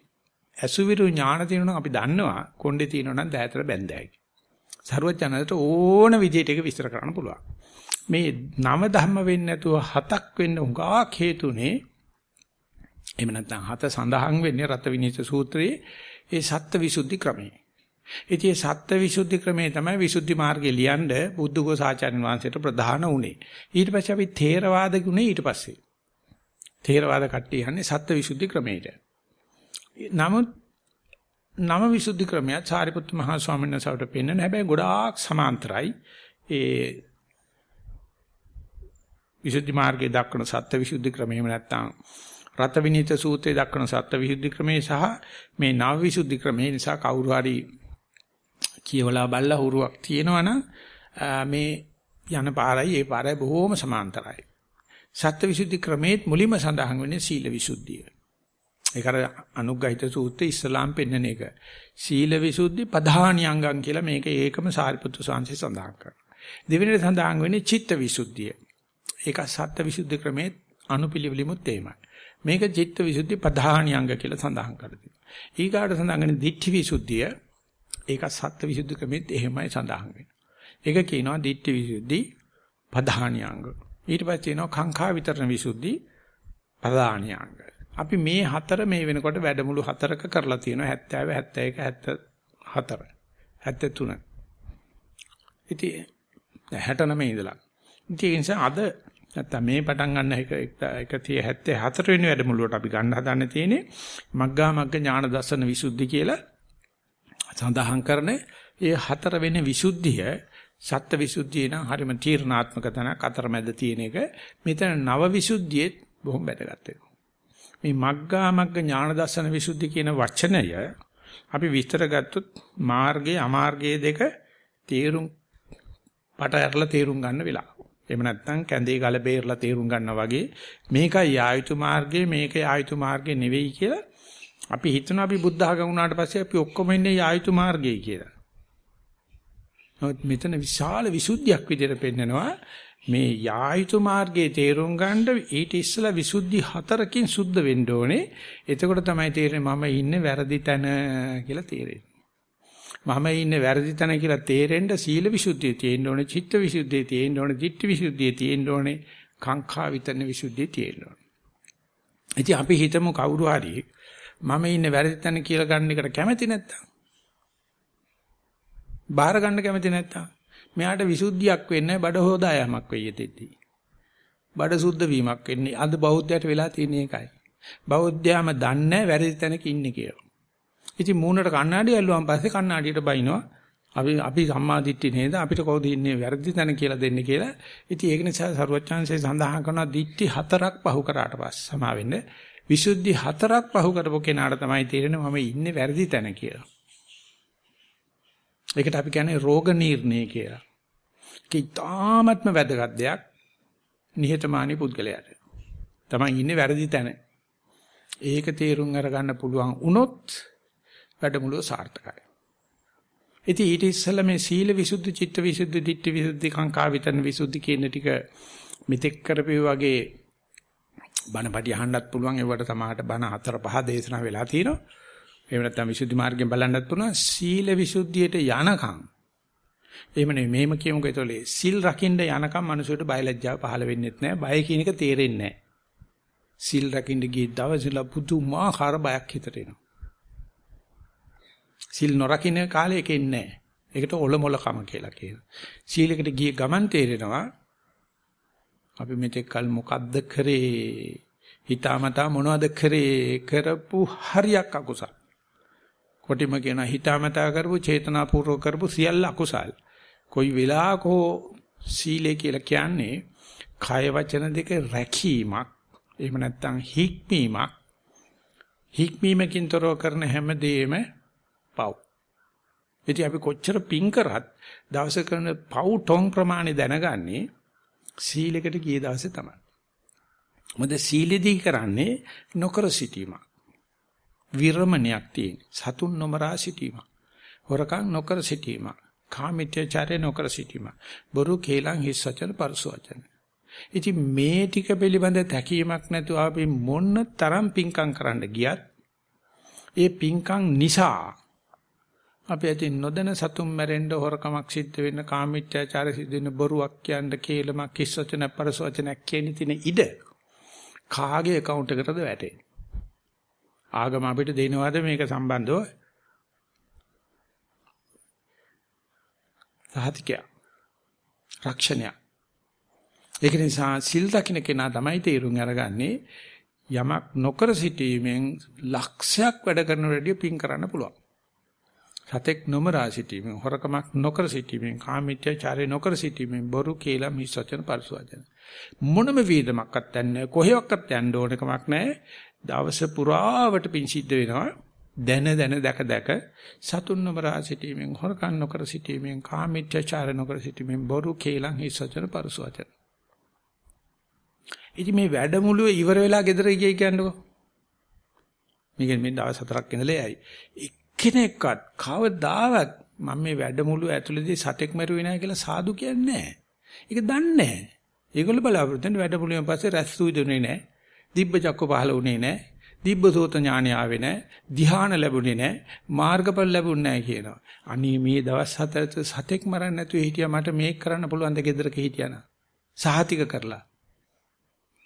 අසුවිරු ඥාන තියෙනවා අපි දන්නවා කොණ්ඩේ තියෙනවා නම් දෑතට බැඳෑයි. සරුවචනකට ඕන විදිහට ඒක විස්තර කරන්න පුළුවන්. මේ නව ධර්ම වෙන්නේ නැතුව හතක් වෙන්න උගා හේතුනේ එහෙම නැත්නම් හත සඳහන් වෙන්නේ රත විනිත සූත්‍රයේ ඒ සත්ත්ව විසුද්ධි ක්‍රමයේ. ඉතින් සත්ත්ව විසුද්ධි ක්‍රමයේ තමයි විසුද්ධි මාර්ගය ලියන්න බුද්ධඝෝසාචාර්යන් වහන්සේට ප්‍රධාන උනේ. ඊට පස්සේ අපි ථේරවාද ගුණේ ඊට පස්සේ. ථේරවාද කට්ටිය යන්නේ සත්ත්ව විසුද්ධි ක්‍රමයට. නමුත් නම විසුද්ධි ක්‍රමයක් සාරිපුත්ත මහ ස්වාමීන් වහන්සේට පෙන්වන හැබැයි ගොඩාක් සමාන්තරයි. ඒ විසුද්ධි මාර්ගයේ දක්වන සත්ත්ව විසුද්ධි ක්‍රමෙම නැත්තම් රත විනීත සූත්‍රයේ දක්වන සත්ත්ව විසුද්ධි ක්‍රමේ සහ මේ නව විසුද්ධි ක්‍රමේ නිසා කවුරු හරි කියවලා බල්ලා හුරුවක් තියෙනවනම් මේ යන පාරයි ඒ පාරයි බොහොම සමාන්තරයි. සත්ත්ව විසුද්ධි ක්‍රමේත් මුලින්ම සඳහන් වෙන්නේ සීල විසුද්ධිය. ඒක අර අනුග්‍රහිත සූත්‍රයේ ඉස්ලාම් පෙන්වන එක. සීල විසුද්ධි ප්‍රධානියංගම් කියලා මේක ඒකම සාරිපුත්තු සාංශය සඳහන් කරනවා. දෙවෙනිට සඳහන් වෙන්නේ චිත්ත විසුද්ධිය. ඒක සත්ත්ව විසුද්ධි ක්‍රමේ අනුපිළිවෙලිමුත් එහෙමයි. මේක චිත්ත විසුද්ධි ප්‍රධානියංග කියලා සඳහන් කරලා ඊගාට සඳහන් වෙන දිට්ඨි විසුද්ධිය ඒක සත්ත්ව විසුද්ධි ක්‍රමෙත් එහෙමයි සඳහන් වෙන්නේ. ඒක කියනවා දිට්ඨි විසුද්ධි ප්‍රධානියංග. ඊට පස්සේ තියෙනවා කාංකා විතරණ විසුද්ධි ප්‍රධානියංග. අපි මේ හතර මේ වෙනකොට වැඩමුළු හතරක කරලා තියෙනවා 70 71 74 73. ඉතින් 69 ඉඳලා. ඉතින් ඒ නිසා අද නැත්තම් මේ පටන් ගන්න එක 174 වෙනි වැඩමුළුවට අපි ගන්න හදන්න තියෙන්නේ මග්ගා මග්ග ඥාන දර්ශන විසුද්ධි කියලා සඳහන් කරන ඒ හතර වෙන විසුද්ධිය සත්ත්ව විසුද්ධිය නම් හරිම තීර්ණාත්මක තැනක් අතරමැද තියෙන එක මෙතන නව විසුද්ධියේ බොහොම වැදගත් මේ මග්ගා මග්ග ඥාන දර්ශන විසුද්ධි කියන වචනය අපි විස්තර ගත්තොත් මාර්ගයේ අමාර්ගයේ දෙක තේරුම් පට ඇරලා තේරුම් ගන්න වෙලාව. එහෙම නැත්නම් කැඳේ ගල බේරලා තේරුම් ගන්නවා වගේ මේකයි ආයුතු මාර්ගය මේකයි ආයුතු මාර්ගය නෙවෙයි කියලා අපි හිතනවා අපි බුද්ධ ආගම වුණාට පස්සේ අපි ඔක්කොම ඉන්නේ ආයුතු මාර්ගයේ කියලා. නමුත් මෙතන විශාල විසුද්ධියක් විදිහට පෙන්නනවා මේ යායුතු මාර්ගයේ තේරුම් ගන්න ඊට ඉස්සලා විසුද්ධි හතරකින් සුද්ධ වෙන්න ඕනේ. එතකොට තමයි තේරෙන්නේ මම ඉන්නේ වැරදි තැන කියලා තේරෙන්නේ. මම ඉන්නේ වැරදි තැන කියලා තේරෙන්න සීල විසුද්ධිය තියෙන්න ඕනේ, චිත්ත විසුද්ධිය තියෙන්න ඕනේ, ditthi විසුද්ධිය තියෙන්න ඕනේ, කාංකා විතරන විසුද්ධිය තියෙන්න ඕනේ. ඉතින් අපි හිතමු කවුරු හරි මම ඉන්නේ වැරදි තැන කියලා ගන්න එකට කැමති නැත්තම් බාහිර ගන්න කැමති නැත්තම් මෙයාට විසුද්ධියක් වෙන්නේ බඩ හොදායමක් වෙයි දෙද්දී. බඩ සුද්ධ වීමක් වෙන්නේ අද බෞද්ධයට වෙලා තියෙන එකයි. බෞද්ධයාම දන්නේ වැරදි තැනක ඉන්නේ කියලා. ඉතින් මූණට කණ්ණාඩි ඇල්ලුවාන් පස්සේ කණ්ණාඩියට බයිනවා. අපි අපි සම්මාදිට්ඨි නේද අපිට කවුද ඉන්නේ වැරදි තැන කියලා දෙන්නේ කියලා. ඉතින් ඒක නිසා සරුවච්චාන්සේ සඳහන් කරනවා දිට්ඨි හතරක් පහු කරාට පස්සේ සමා වෙන්නේ විසුද්ධි හතරක් පහු කරපු කෙනාට තමයි තේරෙන්නේ මම ඉන්නේ වැරදි තැන කියලා. ඒකට අපි කියන්නේ රෝග නිర్ణය කියලා. ඒක ඉතාමත්ම වැදගත් දෙයක් නිහතමානී පුද්ගලයාට. තමයි ඉන්නේ වැරදි තැන. ඒක තේරුම් අරගන්න පුළුවන් වුණොත් වැඩමුළුව සාර්ථකයි. ඉතින් ඊට ඉස්සෙල්ලා මේ සීල විසුද්ධි, චිත්ත විසුද්ධි, ditthi විසුද්ධි, කාංකා විතරන විසුද්ධි කියන ටික මෙතෙක් කරපේ වගේ බණපටි අහන්නත් පුළුවන් ඒවට සමහරට බණ හතර පහ දේශනා වෙලා තියෙනවා. එහෙම නැත්නම් විසුද්ධි මාර්ගයෙන් බලන්නත් පුළුවන් සීල විසුද්ධියට යනකම්. එහෙම නෙමෙයි මේම කියමුකෝ ඒතොලේ සිල් රකින්න යනකම් මිනිසුන්ට බයලජ්ජාව පහළ වෙන්නේ නැහැ. බය කියන එක තේරෙන්නේ නැහැ. සිල් රකින්න ගිය දවසල පුදුමාකාර බයක් හිතට එනවා. සිල් නොරකින්න කාලේ ඒක එන්නේ නැහැ. ඒකට ඔලොමොල කම කියලා කියනවා. සීලයකට ගිය ගමන් තේරෙනවා අපි මෙතෙක් කල මොකද්ද කරේ? හිතාමතා මොනවද කරේ? කරපු හරියක් අකුසල්. කොටිම කියන හිතාමතා කරපු චේතනාපූර්වක කරපු සියල්ල අකුසල්. කොයි වෙලාවක සීලය කියලා කියන්නේ කය වචන දෙක රැකීමක්. එහෙම නැත්නම් හික්මීමක්. හික්මීමකින් තොරව කරන හැමදේම පව්. ඉතින් අපි කොච්චර පින් කරත් දවස කරන පව් ටොං ප්‍රමාණය දැනගන්නේ සීලයකට ගිය දවසේ තමයි. මොකද සීලෙදී කරන්නේ නොකර සිටීම. විරමණයක් තියෙන. සතුන් නොමරා සිටීම. හොරකම් නොකර සිටීම. කාමිත්‍යචාරය නොකර සිටීම. බොරු කේලම් හිස් වචන පරස වචන. ඉතින් මේ ටික පිළිබඳ තැකීමක් නැතුව අපි මොන තරම් පිංකම් කරන්න ගියත් ඒ පිංකම් නිසා අපි ඇති නොදැන සතුම් මැරෙන්න හොරකමක් සිද්ධ වෙන්න කාමීත්‍යාචාර සිද්ධ වෙන්න බොරුවක් කියන්න කේලමක් කිස්සචන පරසවචනක් කියන තින ඉඩ කාගේ account එකටද වැටෙන්නේ ආගම අපිට දෙනවද මේක සම්බන්ධව? සහතිකයක් රක්ෂණයක් ඒක නිසා සිල් දකින්න කෙනා තමයි තීරුම් අරගන්නේ යමක් නොකර සිටීමෙන් ලක්ෂයක් වැඩ කරන රෙඩිය පින් කරන්න පුළුවන්. සතෙක් නොමරා සිටීමෙන් හොරකමක් නොකර සිටීමෙන් කාමීත්‍යචාරය නොකර සිටීමෙන් බොරු කේලම් හිස් වචන පරිසවචන. මොනම වේදමක්වත් නැහැ. කොහෙවත් යන්න ඕන කමක් නැහැ. දවස පුරාවට පින් සිද්ධ වෙනවා දැන දැන දැක දැක සතුන් නොමරා සිටීමෙන් හොරකම් නොකර සිටීමෙන් කාමීත්‍යචාර නොකර සිටීමෙන් බොරු කේලම් හිස් වචන පරිසවචන ඉතින් මේ වැඩමුළුව ඉවර වෙලා ගෙදර ගියයි කියන්නකෝ. මේක මේ දවස් හතරක් ඉඳලා යයි. එක්කෙනෙක්වත් කවදාවත් මම මේ වැඩමුළුව ඇතුළතදී සතෙක් මරුවේ නැහැ කියලා සාදු කියන්නේ නැහැ. ඒක දන්නේ නැහැ. ඒගොල්ලෝ බලාපොරොත්තු වෙන වැඩමුළුවෙන් පස්සේ රැස් වුදුනේ නැහැ. දිබ්බ චක්ක පහළ වුණේ නැහැ. දිබ්බ සෝත ඥානය ආවේ නැහැ. ධ්‍යාන ලැබුණේ නැහැ. මාර්ගඵල ලැබුණ නැහැ කියනවා. අනේ මේ දවස් හතරත් සතෙක් මරන්න නැතුව හිටියා මට මේක කරන්න පුළුවන් ද gedරක හිටියානා. සහතික කරලා.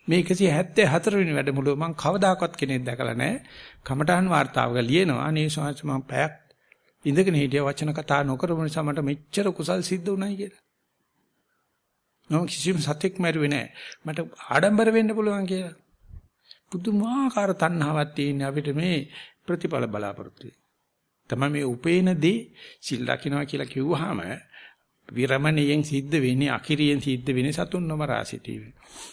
මේ 174 වෙනි වැඩමුළුව මම කවදාකවත් කෙනෙක් දැකලා නැහැ. කමඨහන් වார்த்தාවක ලියනවා. අනේ ස්වාමීන් මම පැයක් ඉඳගෙන හිටිය වචන කතා නොකරපු නිසා මට මෙච්චර කුසල් සිද්ධ වුණයි කියලා. මම කිසිම සතෙක් මැරුවේ නැහැ. මට ආඩම්බර වෙන්න පුළුවන් කියලා. පුදුමාකාර තණ්හාවක් තියෙන අපිට මේ ප්‍රතිඵල බලාපොරොත්තු වෙයි. තමයි මේ උපේනදී සිල් දකින්නවා කියලා කිව්වහම විරමණයෙන් සිද්ධ වෙන්නේ අකිරියෙන් සිද්ධ වෙන්නේ සතුන් නොමරා සිටීම.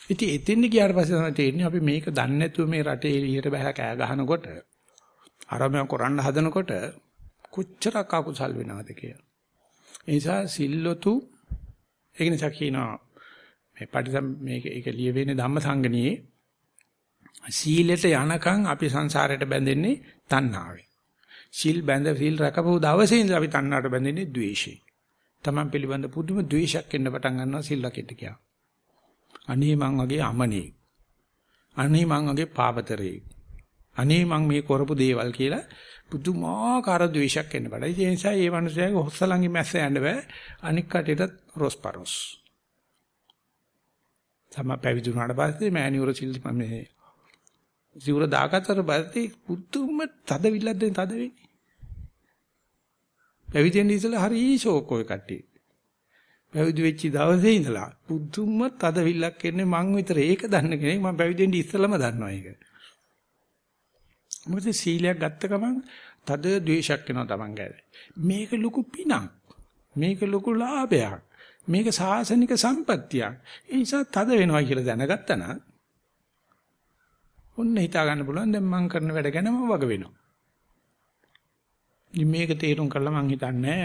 ඉතින් එතෙන් ගියාට පස්සේ තමයි තේරෙන්නේ අපි මේක දන්නේ නැතුව මේ රටේ එළියට බහලා කෑ ගහනකොට අරමයා කරන්න හදනකොට කොච්චර අකුසල් වෙනවද කියලා. ඒ නිසා සිල්ලොතු ඒක නිසා කියනවා මේ පටිසම් මේක ඒක ලියවෙන්නේ ධම්මසංගණියේ සීලෙට යනකම් අපි සංසාරයට බැඳෙන්නේ තණ්හාවෙන්. සිල් බැඳ සිල් රකපු දවසේ ඉඳලා අපි තණ්හාවට බැඳෙන්නේ ද්වේෂයෙන්. Taman පිළිබඳ පුදුම ද්වේෂයක් එන්න පටන් ගන්නවා සිල්ලකෙට කියා. අනේ මං වගේ අමනේ. අනේ මං වගේ පාපතරේ. අනේ මං මේ කරපු දේවල් කියලා පුදුමාකාර ද්වේෂයක් එන්න බඩයි. ඒ නිසා මේ මිනිස්යාගේ හොස්සලංගි මැස්ස යන්න බෑ. අනික් කටේට රොස්පරොස්. තම පැවිදුණාට පස්සේ මෑණියුර සිල් මේ සිවුර දාගත්තට පස්සේ පුදුම තදවිල්ලක් දෙන තද වෙන්නේ. පැවිදි වෙන්න ඉස්සෙල්ලා හරි ෂෝක් ඔය කට්ටිය. පැවිදි වෙච්ච දවසේ ඉඳලා පුදුම තදවිල්ලක් එන්නේ මං විතර ඒක දන්න කෙනෙක් මම පැවිදි වෙන්න ඉස්සෙල්ලාම දන්නවා ඒක. මොකද සීලයක් ගත්ත ගමන් තද ද්වේෂයක් එනවා Taman ගැද. මේක ලොකු පිනක්. මේක ලොකු ලාභයක්. මේක සාසනික සම්පත්තියක්. ඒ නිසා තද වෙනවා කියලා දැනගත්තා නම් ඔන්න හිතා ගන්න පුළුවන් දැන් මම කරන වැඩ ගැන මම වග වෙනවා. මේක තේරුම් කරලා මං හිතන්නේ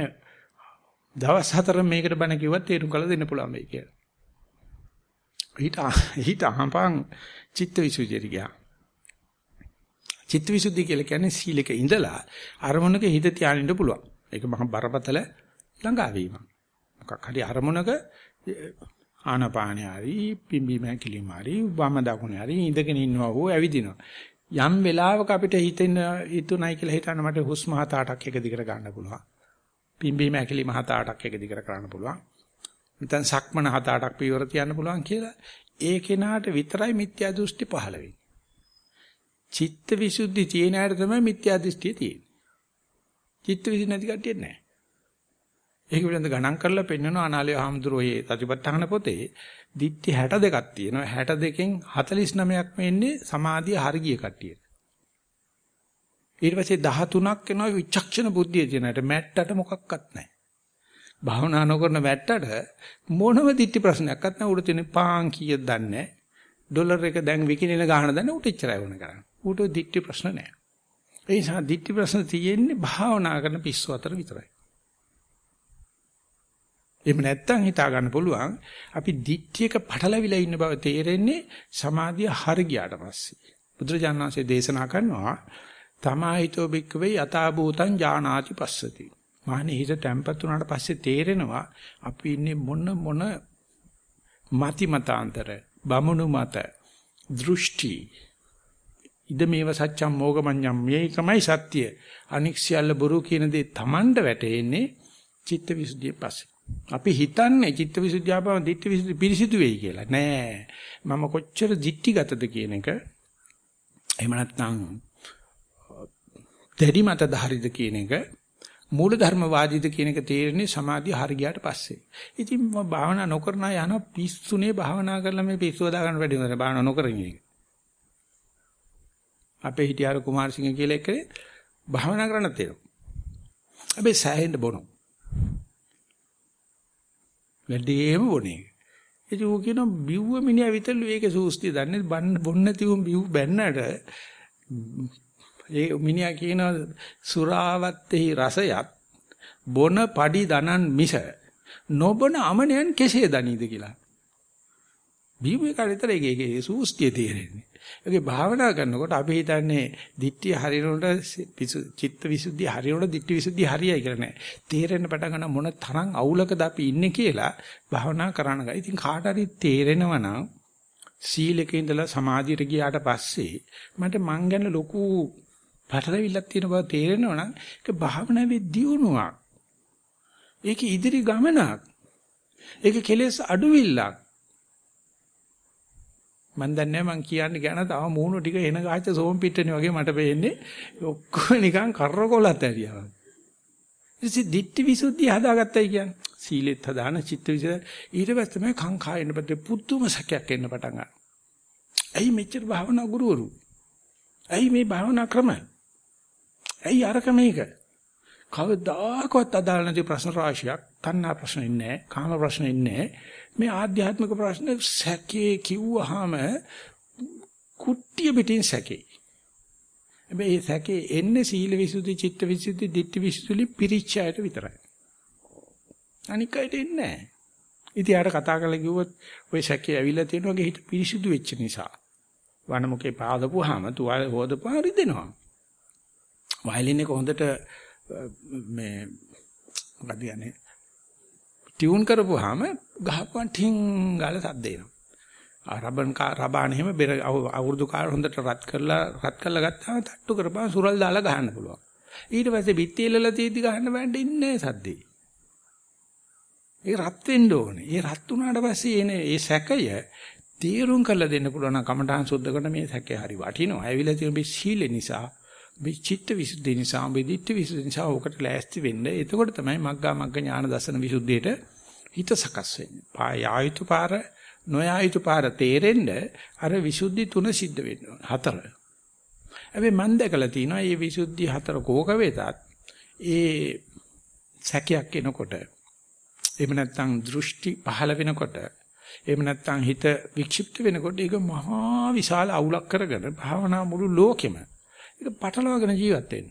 දවස් හතර මේකට බණ කිව්වත් තේරුම් කරලා දෙන්න පුළුවන් වෙයි කියලා. හිත හිත අහපන් චිත්තවිසුද්ධියට ගියා. චිත්තවිසුද්ධිය කියලා කියන්නේ සීලක ඉඳලා අරමුණක හිත තියාගෙන ඉන්න පුළුවන්. ඒක මහ බරපතල ළඟා වීම. මොකක් හරි අරමුණක ආනපානය හරි පිම්බීම කිලිම හරි වම දකුණ හරි ඉඳගෙන ඉන්නවා හෝ ඇවිදිනවා. යම් වෙලාවක අපිට හිතෙන හිතුණයි කියලා හිතන්න මට හුස්ම හත අටක් එක දිගට ගන්න පුළුවන්. පිම්බීම ඇකිලිම හත අටක් එක දිගට කරන්න පුළුවන්. නැත්නම් සක්මන හත අටක් පියවර තියන්න පුළුවන් කියලා ඒ කෙනාට විතරයි මිත්‍යා දෘෂ්ටි පහළ වෙන්නේ. චිත්ත විසුද්ධි තියෙන අයට තමයි මිත්‍යා දෘෂ්ටිය තියෙන්නේ. චිත්ත විසුද්ධි නැති කට්ටිය නැහැ. ඒක පිළිබඳ ගණන් කරලා පෙන්වන අනාලය හාමුදුරුවෝ සතිපට්ඨාන පොතේ. දිට්ඨි 62ක් තියෙනවා. 62කින් 49ක් වෙන්නේ සමාධිය හරිය කට්ටියට. ඊට පස්සේ 13ක් වෙනවා විචක්ෂණ බුද්ධිය තියෙනට මැට්ටට මොකක්වත් නැහැ. භාවනා නොකරන මැට්ටට මොනම දිට්ඨි ප්‍රශ්නයක්වත් නැහැ. උඩ තියෙන පාන් කීයද දන්නේ ඩොලර් එක දැන් විකිනෙන ගාන දන්නේ උට එච්චරයි වුණ කරන්නේ. උට දිට්ඨි ප්‍රශ්න නැහැ. ඒ නිසා දිට්ඨි ප්‍රශ්න තියෙන්නේ භාවනා කරන පිස්සු අතර විතරයි. එහෙම නැත්තම් හිතා ගන්න පුළුවන් අපි දිට්ඨියක පටලවිලා ඉන්න බව තේරෙන්නේ සමාධිය හර ගියාට පස්සේ. බුදුරජාණන්සේ දේශනා කරනවා තමාහිතෝ බික්කවේ යථා භූතං ඥානාති පස්සති. මානේ හිත තැම්පත් වුණාට පස්සේ තේරෙනවා අපි ඉන්නේ මොන මොන මති මතාන්තර, බමුණු මත, දෘෂ්ටි ඉද මේව සත්‍යම් මොගමඤ්ඤම් මේකමයි සත්‍ය. අනික් සියල්ල බොරු කියන දේ Tamanda වැටෙන්නේ චිත්තවිසුද්ධිය පස්සේ. අපි හිතන්නේ චිත්තවිසුද්ධිය ආපම ditthිවිසුද්ධි පිරිසිදු වෙයි කියලා. නෑ. මම කොච්චර ditthිගතද කියන එක එහෙම නැත්නම් දෙඩි මත ධාරිද කියන එක මූල ධර්මවාදීද කියන එක තේරෙන්නේ සමාධිය හරි ගියාට පස්සේ. ඉතින් මම භාවනා නොකරන යන පිස්සුනේ භාවනා කරලා මේ පිස්සුව දාගන්න වැඩි නේද භාවනා නොකරන එක. අපේ හිටියාර කුමාරසිංහ කියලා එක්කේ භාවනා කරන්න තියෙනවා. හැබැයි සෑහෙන්න බොනවා. වැඩිම බොනේ. ඉතින් ඌ කියන බිව්ව මිනිහා විතරලු ඒකේ සූස්තිය දන්නේ බන්න බොන්න තියුම් බිව් බැන්නට ඒ මිනිහා කියන සුරාවත්තේහි රසයත් බොන padi දනන් මිස නොබන අමනයන් කෙසේ දනීද කියලා. බීමේ කාරිතර ඒකේ සූස්තිය තේරෙන්නේ. ඒකේ භාවනා කරනකොට අපි හිතන්නේ ditthිය හරිනකොට චිත්ත විසුද්ධිය හරිනකොට ditthි විසුද්ධිය හරියයි කියලා නෑ. තේරෙන්න පටන් ගන්න මොන තරම් අවුලකද අපි ඉන්නේ කියලා භාවනා කරන්න ගා. ඉතින් කාට හරි තේරෙනවා නම් සීලක ඉඳලා සමාධියට ගියාට පස්සේ මට මං ගැන ලොකු පටලවිල්ලක් තියෙන බව තේරෙනවා නම් ඒක භාවනාවේ දියුණුවක්. ඒක ඉදිරි ගමනක්. ඒක කෙලෙස් අඩුවිල්ලක්. මන් දන්නේ මං කියන්න ගියා නම් තව මූණු ටික එන ගාච්ච සෝම් පිට්ටනේ වගේ මට පේන්නේ ඔක්කොම නිකන් කරකොලත් ඇරියා. ඉතින් දිට්ඨි විසුද්ධිය හදාගත්තයි කියන්නේ. සීලෙත් හදාන චිත්ත විසුද්ධිය ඊට පස්සේ තමයි කංකා එන්න පස්සේ පුදුම සැකයක් එන්න පටන් ගන්නවා. ඇයි මෙච්චර භාවනා ගුරුවරු? ඇයි මේ භාවනා ක්‍රම? ඇයි අරක මේක? කවදාකවත් අදාළ නැති ප්‍රශ්න රාශියක්, තණ්හා ප්‍රශ්න ඉන්නේ නැහැ, කාම ප්‍රශ්න ඉන්නේ නැහැ. මේ ආධ්‍යාත්මික ප්‍රශ්න සැකේ කිව්වහම කුට්ටිය පිටින් සැකේ. හැබැයි සැකේ එන්නේ සීල විසුද්ධි, චිත්ත විසුද්ධි, ditthi විසුද්ධි පිරිච්ඡයට විතරයි. අනික අයට එන්නේ නැහැ. ඉතින් ආර කතා කරලා කිව්වොත් ওই සැකේ ඇවිල්ලා තියෙන වගේ හිත පිරිසිදු වෙච්ච නිසා. වනමුකේ පාදපුවාම තුවාල හොදපුවා රිදෙනවා. වයලින් එක හොඳට මේ මොකද කියන්නේ ටියුන් කරපුවාම ගහපුවන් ටින් ගාලා සද්ද එනවා. ආ රබන් කා රබාන එහෙම බෙර අවුරුදු කාල හොඳට රත් කරලා රත් කරලා ගත්තාම තට්ටු කරපුවාම සුරල් දාලා ගහන්න පුළුවන්. ඊට පස්සේ බිත්ති එල්ලලා තියෙද්දි ගහන්න බෑන්නේ ඉන්නේ සද්දේ. ඒ රත් වෙන්න ඕනේ. ඒ රත් වුණාට පස්සේ එනේ ඒ සැකය තීරුම් කරලා දෙන්න පුළුවන් නම් කමඨාන් සුද්ධ කරන මේ සැකේ හරි වටිනවා. ඇවිල්ලා තියෙන මේ සීල නිසා මේ චිත්ත විසුද්ධි නිසා මේ දිට්ඨි විසුද්ධි නිසා ඔකට ලෑස්ති වෙන්න. එතකොට තමයි මග්ගා මග්ග ඥාන දසන විසුද්ධියට හිත සකස් වෙන්නේ. පායායුතු පාර නොයායුතු පාර තේරෙන්න අර විසුද්ධි තුන සිද්ධ වෙන්න හතර. හැබැයි මම දැකලා තියෙනවා මේ විසුද්ධි හතර කෝක වේතත් ඒ සැකයක් එනකොට එහෙම නැත්නම් දෘෂ්ටි පහළ වෙනකොට එහෙම නැත්නම් හිත වික්ෂිප්ත වෙනකොට ඒක මහා විශාල අවුලක් කරගෙන භාවනා මුළු ලෝකෙම ඒක පටලවාගෙන ජීවත් වෙන්න.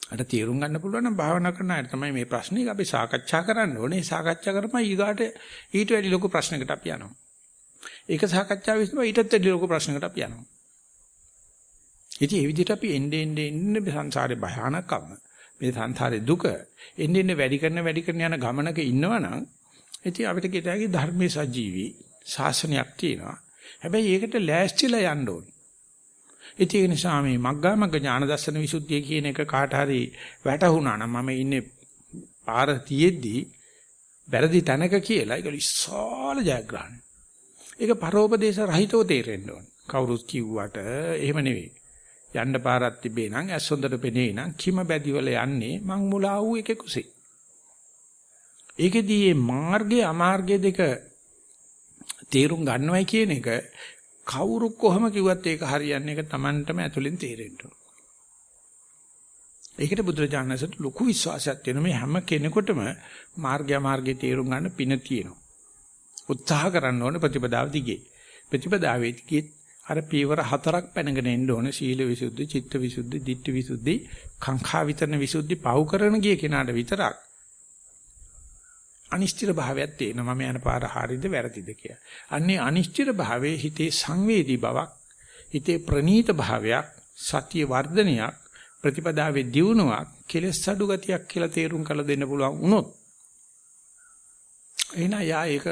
අර තීරුම් ගන්න පුළුවන් නම් භාවනා කරන අය තමයි මේ ප්‍රශ්නේ අපි සාකච්ඡා කරන්න ඕනේ. සාකච්ඡා කරපම ඊගාට ඊට වැඩි ලොකු ප්‍රශ්නකට අපි යනවා. ඒක සාකච්ඡා විසම ඊටත් වැඩි ලොකු ප්‍රශ්නකට අපි යනවා. ඉතින් මේ විදිහට අපි එන්නේ එන්නේ එන්නේ සංසාරේ භයානකම මේ සංසාරේ දුක එන්නේ එන්නේ වැඩි කරන වැඩි කරන යන ගමනක ඉන්නවනම් ඉතින් අපිට කිතාගේ ධර්මයේ සජීවී ශාසනයක් තියෙනවා. හැබැයි ඒකට ලෑස්තිලා යන්න ඕනේ. ඒක නිසා මේ මග්ගා මග්ග ඥාන දර්ශන විසුද්ධිය කියන එක කාට හරි වැටහුණා නම් මම ඉන්නේ පාර තියෙද්දි වැරදි තැනක කියලා ඒක විශාල ජයග්‍රහණයක්. ඒක පරෝපදේශ රහිතව තේරෙන්න ඕන. කවුරුත් කිව්වට එහෙම නෙවෙයි. යන්න පාරක් තිබේ නම් ඇස් හොඳට පෙනේ නම් කිම බැදිවල යන්නේ මං මුලා වූ එකේ කුසේ. ඒකෙදී මේ මාර්ගය අමාර්ගය දෙක තේරුම් ගන්නවයි කියන එක කවුරු කොහම කිව්වත් ඒක හරියන්නේ ඒක Tamanටම ඇතුලෙන් තේරෙන්න ඕන. ඒකට බුදුරජාණන්සේට ලොකු විශ්වාසයක් තියෙනවා මේ හැම කෙනෙකුටම මාර්ගය මාර්ගේ තේරුම් ගන්න පින තියෙනවා. උත්සාහ කරන්න ඕනේ ප්‍රතිපදාව දිගේ. ප්‍රතිපදාවේදී අර පීවර හතරක් පැනගෙන එන්න ඕනේ සීල විසුද්ධි, චිත්ත විසුද්ධි, ditthi විසුද්ධි, කාංඛා විතරන විසුද්ධි පවු කරන ගිය කෙනාට විතරක් අනිශ්චිත භාවයක් තියෙනවා මම යන පාර හරියද වැරදිද කියලා. අන්නේ අනිශ්චිත භාවයේ හිතේ සංවේදී බවක්, හිතේ ප්‍රනීත භාවයක්, සතිය වර්ධනයක්, ප්‍රතිපදාවේ දියුණුවක්, කෙලෙස් අඩු ගතියක් කියලා තේරුම් කරලා දෙන්න පුළුවන් වුණොත් එහෙනම් යා ඒක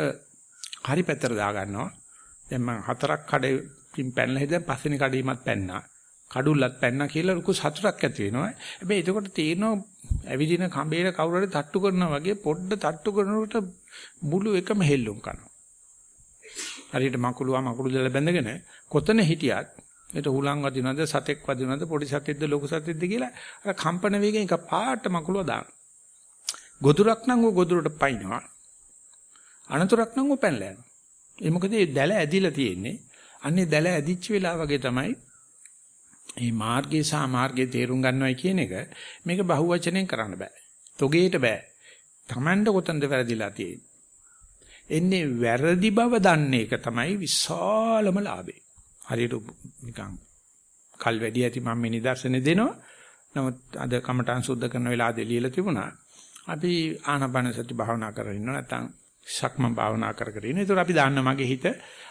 හරි පැත්තට දා ගන්නවා. දැන් මම හතරක් කඩේකින් පැනලා හිටන් පස්වෙනි කඩේමත් පැන්නා. කඩුල්ලත් පැන්නා කියලා ලොකු සතුටක් ඇති වෙනවා. හැබැයි එතකොට තේරෙනවා ඇවිදින කඹේට කවුරු හරි තට්ටු කරනවා වගේ පොඩ්ඩ තට්ටු කරනකොට මුළු එකම හෙල්ලුම් කරනවා. හරියට මකුළුවා මකුළු දෙල බැඳගෙන කොතන හිටියත් ඒට හුලං වදිනවද සතෙක් වදිනවද පොඩි සතෙක්ද ලොකු සතෙක්ද කියලා අර කම්පන වේගයෙන් එක පාට මකුළුවා දාන. ගොදුරක් නම් ਉਹ ගොදුරට පයින්නවා. අනතුරක් නම් ਉਹ පැනලා යනවා. ඒ මොකද මේ දැල ඇදිලා තියෙන්නේ. අන්නේ දැල ඇදිච්ච වෙලාව වගේ තමයි මේ මාර්ගයේ සහ මාර්ගයේ තේරුම් ගන්නවයි කියන එක මේක බහුවචනෙන් කරන්න බෑ. තොගේට බෑ. Tamanda කොතනද වැරදිලා තියෙන්නේ. එන්නේ වැරදි බව දන්නේ එක තමයි විශාලම ලාභේ. හරියට නිකන් කල් වැඩි ඇති මම මේ නිදර්ශනේ දෙනවා. නමුත් අද කමඨාන් සුද්ධ කරන වෙලාවදී ලියලා තිබුණා. අපි ආනාපාන සති භාවනා කරගෙන ඉන්නවා නැත්නම් සක්මන් භාවනා කර කර ඉන්න. ඒතර අපි දාන්න මගේ හිත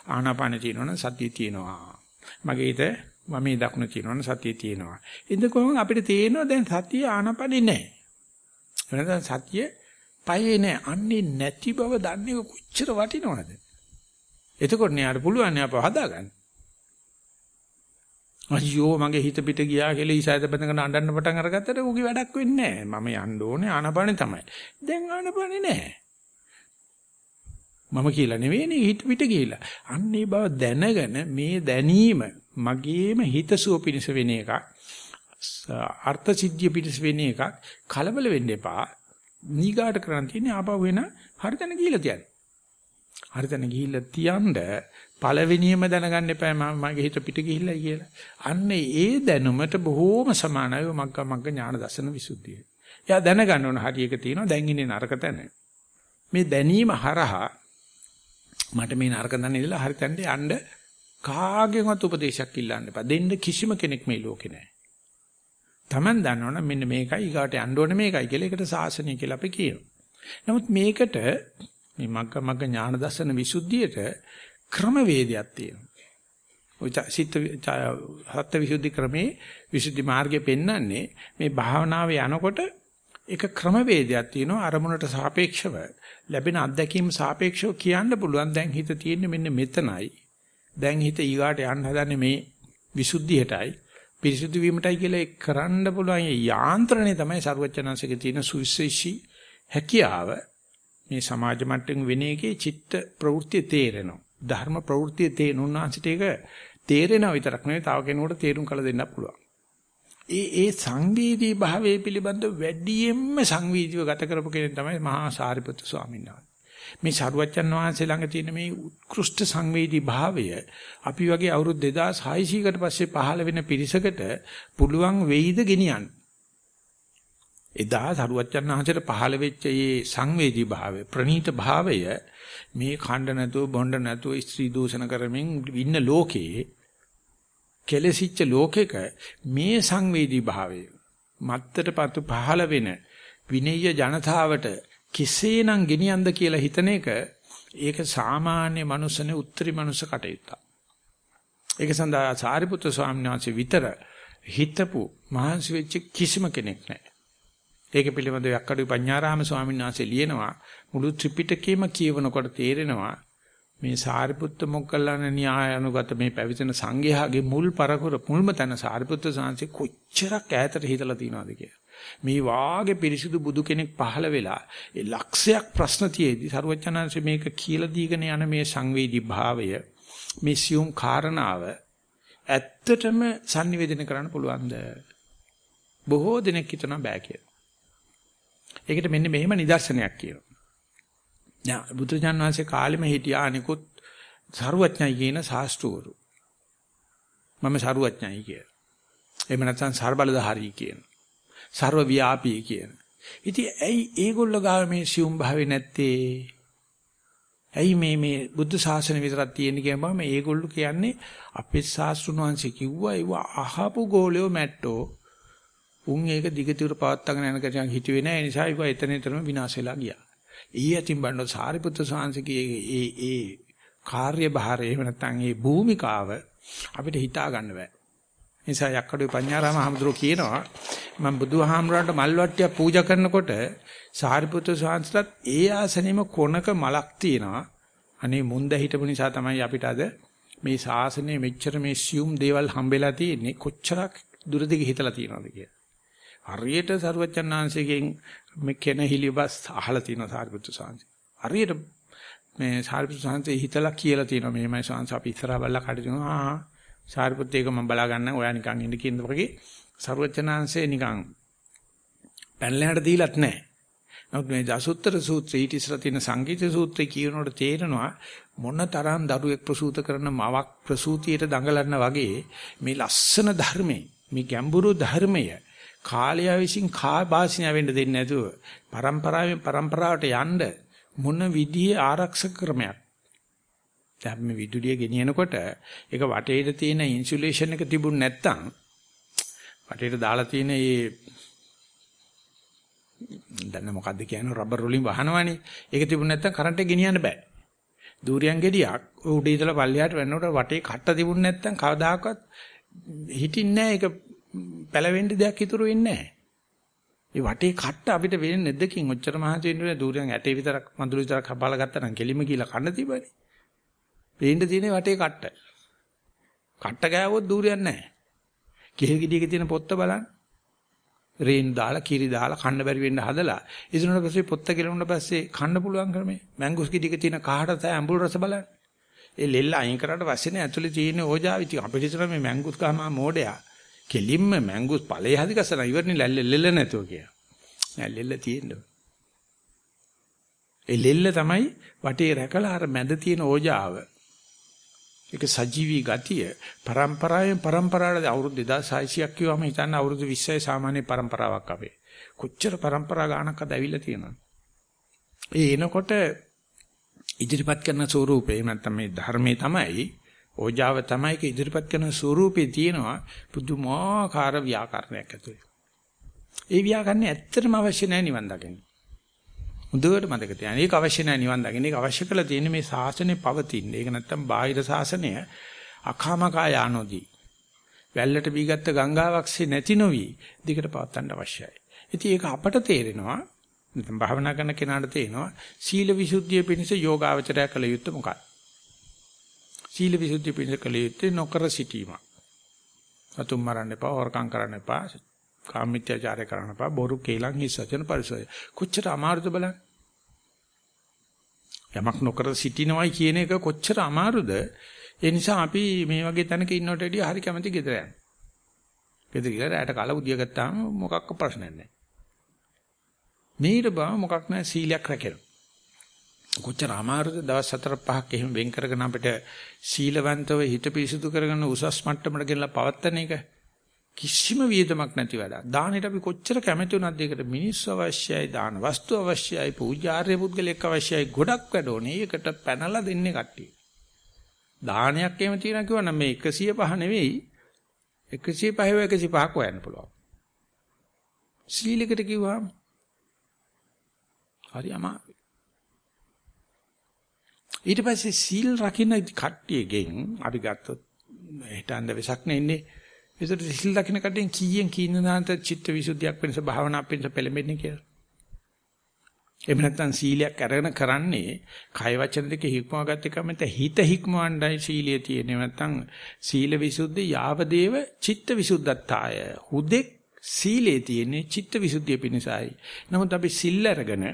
ආනාපාන තියෙනවනම් සතිය තියෙනවා. මගේ හිත වමේ දකුණ තියෙනවනම් සතිය තියෙනවා. එතකොට අපිට තේරෙනවා දැන් සතිය ආනාපානේ නැහැ. එනනම් සතිය පයේ නැහැ. අන්නේ නැති බව දන්නේ කොච්චර වටිනවද? එතකොට නේ ආර පුළුවන් නේ අපව හදාගන්න. අයියෝ මගේ හිත පිට ගියා කියලා ඊසායත බඳගෙන අඬන්න පටන් අරගත්තට උගේ වැඩක් වෙන්නේ නැහැ. මම යන්න ඕනේ ආනපානේ තමයි. දැන් ආනපානේ නැහැ. මම කියලා නෙවෙයිනේ හිත පිට ගිහිලා. අන්නේ බව දැනගෙන මේ දැනීම මගේම හිතසුව පිණිස වෙන එකක්. අර්ථ සිද්ධිය පිණිස වෙන එකක්. කලබල වෙන්න එපා. නීගාට කරන් තියෙන්නේ ආපහු වෙන හරිතන ගිහිලා තියන්න. හරිතන ගිහිල්ලා තියන්න පළවෙනියම දැනගන්න එපා මම මගේ හිත පිට ගිහිල්ලා කියලා. අන්න ඒ දැනුමට බොහෝම සමානයි මග්ග මග්ග ඥාන දර්ශන විසුද්ධිය. එයා දැනගන්න ඕන හරියක තියෙනවා දැන් ඉන්නේ නරක තැන. මේ දැනීම හරහා මට මේ නරක දන්නේ ඉඳලා හරි තැනට යන්න කාගෙන්වත් උපදේශයක් ඉල්ලන්න එපා. දෙන්න කිසිම කෙනෙක් මේ ලෝකේ නැහැ. Taman දන්නවනම් මෙන්න මේකයි ඊගාට යන්න ඕනේ මේකයි කියලා ඒකට සාසනය කියලා අපි කියනවා. නමුත් මේකට මේ මග්ග මග්ග ඥාන දර්ශන විසුද්ධියට ක්‍රමවේදයක් තියෙනවා. ඔය සිත් හත් විසුද්ධි ක්‍රමේ විසුද්ධි මාර්ගය පෙන්වන්නේ මේ භාවනාවේ යනකොට එක ක්‍රමවේදයක් තියෙනවා අරමුණට සාපේක්ෂව ලැබෙන අත්දැකීම් සාපේක්ෂව කියන්න පුළුවන් දැන් හිත තියෙන්නේ මෙන්න මෙතනයි දැන් හිත ඊගාට යන්න හදන්නේ මේ විසුද්ධියටයි පිරිසුදු වීමටයි කියලා කරන්න පුළුවන් යාන්ත්‍රණය තමයි ਸਰවචනංශකේ තියෙන සුවිශේෂී හැකියාව. මේ සමාජ මට්ටමින් වෙන එකේ චිත්ත ප්‍රවෘත්ති තේරෙනවා. ධර්ම ප්‍රවෘත්ති තේරුණාන්සිට ඒක තේරෙනවා විතරක් නෙවෙයි තව කෙනෙකුට තේරුම් කළ දෙන්න පුළුවන්. ඒ ඒ සංවේදී භාවයේ පිළිබඳ වැඩියෙන්ම සංවේදීව ගත කරපු කෙනෙක් තමයි මහා සාරිපුත්තු ස්වාමීන් වහන්සේ. මේ සරුවච්චන් වහන්සේ ළඟ තියෙන මේ උත්කෘෂ්ඨ සංවේදී භාවය අපි වගේ අවුරුදු 2600කට පස්සේ පහළ වෙන පිරිසකට පුළුවන් වෙයිද ගෙනියන්න. එදා සරුවච්චන් වහන්සේට පහළ වෙච්ච මේ සංවේදී භාවය ප්‍රනීත භාවය මේ ඛණ්ඩ නැතුව බොණ්ඩ නැතුව ස්ත්‍රී දූෂණ කරමින් ඉන්න ලෝකේ කෙලසිච්ච ලෝකෙක මේ සංවේදී භාවය මත්තටපතු පහළ වෙන විනීය ජනතාවට කෙසේනම් ගෙනියන්ද කියලා හිතන එක ඒක සාමාන්‍ය මනුස්සනේ උත්තරී මනුස්ස කටයුත්තක්. ඒක සඳහා සාරිපුත්‍ර ස්වාමීන් වහන්සේ විතර හිතපු මහන්සි වෙච්ච කිසිම කෙනෙක් නැහැ. ඒක පිළිබඳව යක්කඩු පඤ්ඤාරාම ස්වාමීන් වහන්සේ ලියනවා මුළු ත්‍රිපිටකයම කියවනකොට තේරෙනවා මේ සාරිපුත්ත මොග්ගල්ලාන න්‍යාය අනුගත මේ පැවිසෙන සංඝයාගේ මුල් පරකුර මුල්ම තන සාරිපුත්ත සාංශේ කොච්චරක් ඈතට හිතලා තියනවද කියලා. මේ වාගේ පිරිසිදු බුදු කෙනෙක් පහළ වෙලා ඒ ලක්ෂයක් ප්‍රශ්න තියේදී සරුවචනාංශ මේක කියලා දීගෙන යන මේ සංවේදී භාවය මේ සියුම් කාරණාව ඇත්තටම sannivedana කරන්න පුළුවන්ද? බොහෝ දෙනෙක් හිතනවා බෑ කියලා. ඒකට මෙන්න මෙහෙම නිදර්ශනයක් කියනවා. දැන් බුදුරජාන් වහන්සේ කාලෙම හිටියා අනිකුත් සරුවඥයි කියන ශාස්ත්‍රවරු. මම සරුවඥයි කිය. එහෙම නැත්නම් ਸਰබලධාරී කියන. ਸਰව ව්‍යාපී කියන. ඉතින් ඇයි ඒගොල්ලෝ ගාව මේ සියුම් භාවේ නැත්තේ? ඇයි මේ මේ බුද්ධ ශාසනය විතරක් තියෙන කියනම මේගොල්ලෝ කියන්නේ අපේ ශාස්ත්‍රුණ වංශේ කිව්වා ඒව අහපු ගෝලියෝ මැට්ටෝ උන් ඒක දිගටම පවත්වාගෙන යන කෙනෙක් හිතුවේ නැහැ ඒ නිසා ඒව එතන එතනම විනාශ වෙලා ගියා. ඊ ඇතින් බණ්ඩ සාරිපුත්‍ර සාංශකයේ ඒ ඒ කාර්යභාරය එහෙම නැත්නම් ඒ භූමිකාව අපිට හිතා ගන්න බෑ. නිසා යක්කඩු පඤ්ඤාරාම හමුදුරෝ කියනවා මම බුදුහාමුදුරන්ට මල් වට්ටිය පූජා කරනකොට සාරිපුත්‍ර සාංශලත් ඒ ආසනෙම කොනක මලක් තියෙනවා. අනේ මුන්ද හිටපු නිසා තමයි අපිට අද මේ ශාසනය මෙච්චර මේ සියුම් දේවල් හම්බෙලා තියෙන්නේ කොච්චරක් දුරදිග හිතලා තියෙනවද කියලා. හරියට සරුවචනාංශයෙන් මේ කෙනහිලිබස් අහලා තියෙනවා සාරිපුත්‍ර සාංශ. හරියට මේ සාරිපුත්‍ර සාංශේ හිතලා කියලා තියෙනවා මේමයි සාංශ අපි ඉස්සරහ බලලා කඩිනවා. ආ සාරිපුත් ඒක මම බලා ගන්න ඔයා නිකන් ඉන්න කියන වගේ ਸਰවචනාංශේ නිකන් පැනලෙහාට දීලත් නැහැ. නමුත් මේ දසුත්තර සූත්‍රය ඊට ඉස්සර තියෙන සංගීත සූත්‍රය කියනකොට තේරෙනවා මොන තරම් දරුවෙක් ප්‍රසූත කරන මවක් ප්‍රසූතියට දඟලන්න වගේ මේ ලස්සන ධර්මයේ මේ ගැඹුරු ධර්මය කාලය විසින් කා වාසිනා වෙන්න දෙන්නේ නැතුව પરම්පරාවෙන් પરම්පරාවට යන්න මොන විදිහේ ආරක්ෂක ක්‍රමයක් දැන් මේ විදුලිය ගෙනියනකොට ඒක වටේට තියෙන ඉන්සුලේෂන් එක තිබුණ නැත්තම් වටේට දාලා තියෙන මේ දැන් මොකද්ද කියන්නේ රබර් වලින් වහනවනේ. ඒක තිබුණ නැත්තම් කරන්ට් එක ගෙනියන්න බෑ. දූරියන් ගෙඩියක් උඩ ඉඳලා පල්ලෙහාට වෙනකොට වටේ කට්ට තිබුණ නැත්තම් කවදාකවත් හිටින්නේ නැහැ ඒක පැලවෙන්න දෙයක් ඉතුරු වෙන්නේ නැහැ. ඒ වටේ කට්ට අපිට වෙන්නේ නැද්දකින් ඔච්චර මහන්සි වෙන්නේ දූරෙන් ඇටේ විතරක් මඳුළු විතරක් කපාලා ගත්තා නම් කෙලිම කියලා කන්න තිබ්බනේ. පේන්න තියෙන්නේ වටේ කට්ට. කට්ට ගෑවොත් දූරයක් නැහැ. කෙහෙල් ගෙඩියක තියෙන පොත්ත බලන්න. රේන් දාලා කිරි දාලා කන්න බැරි වෙන්න හදලා ඉතිනුට පස්සේ පොත්ත කෙලුණා පස්සේ කන්න පුළුවන් ක්‍රමය. මැංගුස් ගෙඩියක තියෙන කහට තෑ අඹුල් රස බලන්න. ඒ ලෙල්ල අයින් කරාට පස්සේ නේ ඇතුලේ තියෙන ඕජාව ඉතින් අපිට හිතන මේ මැංගුස් ගහම මොඩයා. කෙලින්ම මැංගුස් ඵලයේ හදි ගසලා ඉවරනේ ලැල්ල ලෙල්ල නැතුව කිය. නෑ ලෙල්ල තියෙන්න. ඒ ලෙල්ල තමයි වටේ රැකලා අර මැද තියෙන ඕජාව. ඒක සජීවී ගතිය પરම්පරාවෙන් પરම්පරාවට අවුරුදු 2600ක් කියවම හිතන්න අවුරුදු 20යි සාමාන්‍ය પરම්පරාවක් අපේ. කොච්චර પરම්පරා ගානක් අද ඇවිල්ලා තියෙනවද? ඒ එනකොට ඉදිරිපත් කරන ස්වරූපේ එහෙම නැත්නම් මේ ධර්මයේ තමයි ඕජාව තමයි ඒක ඉදිරිපත් කරන ස්වරූපේ තියෙනවා පුදුමාකාර ව්‍යාකරණයක් ඇතුලේ. ඒ ව්‍යාකරණය ඇත්තටම අවශ්‍ය නැහැ නිවන් දකින්න. හොඳට මතක තියාගන්න. ඒක අවශ්‍ය නැහැ නිවන් දකින්න. ඒක අවශ්‍ය කරලා තියෙන්නේ මේ ශාසනය පවතින්න. ඒක නැත්තම් බාහිර ශාසනය අඛාමකා යानෝදී. වැල්ලට බීගත්ත ගංගාවක්සේ නැති නොවි දිගට පවත්වන්න අවශ්‍යයි. ඉතින් ඒක අපට තේරෙනවා නැත්නම් භාවනා කරන කෙනාට තේනවා සීල විසුද්ධිය පිණිස යෝගාවචරය කළ යුත්තේ මොකක්ද? සීල විසුද්ධිය පිණිස කළ යුත්තේ නොකර සිටීම. අතුම් මරන්න එපා, හොරකම් කරන්න එපා, කාමීත්‍යචාරය කරන්න එපා, බොරු කේලම් හිස් වචන පරිසය. කොච්චර අමාරුද බලන්න. යමක් නොකර සිටිනවයි කියන එක කොච්චර අමාරුද? ඒ නිසා අපි මේ වගේ තැනක ඉන්නකොට වැඩිය හරි කැමති ගෙදර යන්න. ගෙදර ගිහලා රැට කාලා උදිය ගත්තාම මොකක්ක ප්‍රශ්නයක් නැහැ. මේකට බා මොකක් නැහැ සීලයක් රැකෙනවා. කොච්චර අමාරුද දවස් 4 5ක් එහෙම වෙන් කරගෙන අපිට සීලවන්තව හිත පිරිසුදු කරගෙන උසස් මට්ටමකට ගෙනලා පවත්තන එක කිසිම වියදමක් නැති වැඩක්. දානෙට අපි කොච්චර කැමති වුණත් ඒකට මිනිස්සු අවශ්‍යයි, දාන වස්තු අවශ්‍යයි, පූජාර්ය පුද්ගලෙක් අවශ්‍යයි, ගොඩක් වැඩ ඕනේ. ඒකට පැනලා දෙන්නේ කට්ටිය. දානයක් එහෙම තියනවා කියවනම් මේ 105 නෙවෙයි 105 105ක් හොයන්න පුළුවන්. සීලයකට කිව්වම හරි අමාරුයි. ඊට පස්සේ සීල් රකින්න කට්ටියගෙන් අපි ගත්තොත් හිටන්ද වෙසක් නෙන්නේ. ඒසට සීල් රකින්න කට්ටියන් කීයෙන් කීන දාන්ත චිත්ත විසුද්ධියක් වෙනස භාවනා වෙනස පෙළඹෙන්නේ කියලා. එහෙම නැත්නම් සීලයක් අරගෙන කරන්නේ කය වචන දෙක හික්මවා ගත්ත එකම හිත හික්මවන්නයි සීලිය තියෙන්නේ නැත්නම් සීල විසුද්ධි යාවදේව චිත්ත විසුද්ධත්තාය හුදෙක් සීලේ තියෙන්නේ චිත්ත විසුද්ධිය පිණිසයි නමුත් අපි සිල් අරගෙන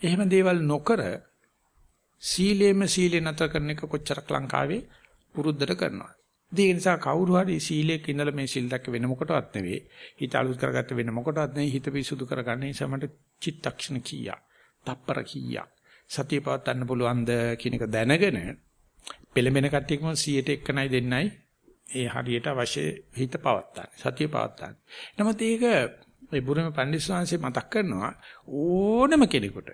එහෙම දේවල් නොකර සීලේම සීලේ නැතර කරන එක කොච්චරක් ලංකාවේ පුරුද්දට කරනවා. ඒ නිසා කවුරු හරි සීලයක ඉඳලා මේ සිල් දැක්ක වෙන මොකටවත් නෙවෙයි. හිත අලුත් කරගත්ත වෙන මොකටවත් නෙවෙයි. හිත පිසුදු කරගන්න නිසා මට චිත්තක්ෂණ කීයක්, තප්පර කීයක් සතිය පවත්වන්න පුළුවන්ද කියන එක දැනගෙන පෙළඹෙන කට්ටියකම 100ට එකනයි දෙන්නයි ඒ හරියට අවශ්‍ය හිත පවත්තා. සතිය පවත්තා. නමුත් ඒක මේ බුරුම පඬිස්සංශේ මතක් කරනවා ඕනම කෙනෙකුට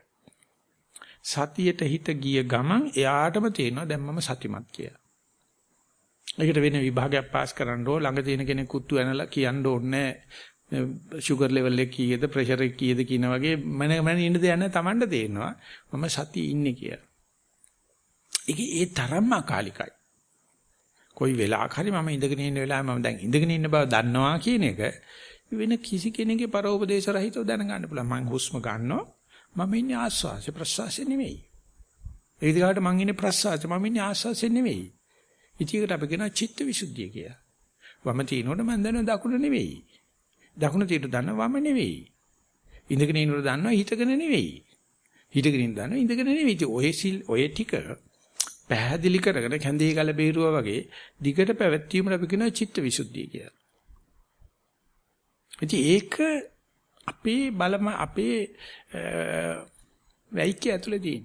සතියට හිත ගිය ගමන් එයාටම තේරෙනවා දැන් මම සතිමත් කියලා. ඒකට වෙන විභාගයක් පාස් කරන්න ඕ ළඟ තියෙන කෙනෙක් කුත්තු ඇනලා කියන්න ඕනේ ෂුගර් ලෙවල් එක කීයද ප්‍රෙෂර් එක කීයද කියන වගේ මම මම ඉන්න දෙයක් නැහැ Tamanට තේරෙනවා මම සතියේ ඉන්නේ කියලා. ඒක ඒ තරම්ම අකාලිකයි. කොයි වෙලාවක හරි මම ඉඳගෙන ඉන්න වෙලාවේ මම දැන් ඉඳගෙන ඉන්න බව දන්නවා කියන එක වෙන කිසි කෙනෙකුගේ පරෝපදේශ රහිතව දැනගන්න පුළුවන්. මම හුස්ම ගන්නවා මම ඉන්නේ ආස්වාසය ප්‍රසවාසය නෙමෙයි. ඒ දිගට මං ඉන්නේ ප්‍රසවාස මම ඉන්නේ ආස්වාසෙ නෙවෙයි. ඉතියකට අපි කියනවා චිත්ත විසුද්ධිය කියලා. වම තිනකොට මම දන්නවා දකුණ නෙවෙයි. දකුණ තියට දන්නවා වම නෙවෙයි. ඉඳගෙන ඉන්නකොට දන්නවා හිතගෙන නෙවෙයි. හිතගෙන ඉන්න දන්නවා ඉඳගෙන නෙවෙයි. ඔය සිල් ඔය ටික පැහැදිලි කරගෙන කැඳේ ගල බේරුවා වගේ දිගට පැවැත්වීමට අපි කියනවා චිත්ත විසුද්ධිය කියලා. ඉතින් ඒක අපේ බලම අපේ වැයිකේ ඇතුලේ තියෙන.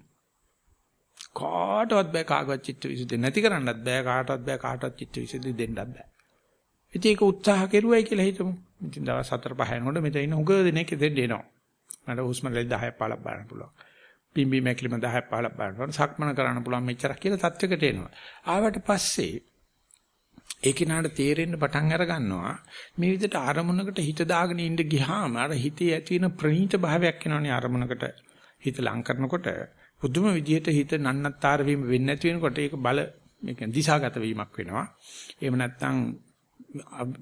කාටවත් බෑ කාගවත් චිත්ත විසුද්ධිය නැති කරන්නත් බෑ කාටවත් බෑ කාටවත් චිත්ත විසුද්ධිය දෙන්නත් බෑ. ඉතින් ඒක උත්සාහ කෙරුවයි කියලා හිතමු. ඉතින් දවස් 4 5 යනකොට මෙතන ඉන්න උග දෙනෙක් දෙන්න එනවා. මට හුස්ම රැලි 10ක් 15ක් බලන්න පුළුවන්. පිම්බි මැකිලිම 10ක් 15ක් බලන්න පුළුවන්. සක්මන කරන්න පුළුවන් මෙච්චරක් කියලා තත්වයකට එනවා. ආවට පස්සේ ඒ කිනාට තේරෙන්න පටන් අර ගන්නවා මේ විදිහට අරමුණකට හිත දාගෙන ඉඳ ගියාම අර හිතේ ඇති වෙන ප්‍රණීත භාවයක් එනවනේ අරමුණකට හිත ලං කරනකොට පුදුම විදිහට හිත නන්නත්තර වීම වෙන්නේ නැති වෙනකොට ඒක බල මේ කියන්නේ දිශාගත වීමක් වෙනවා එහෙම නැත්නම්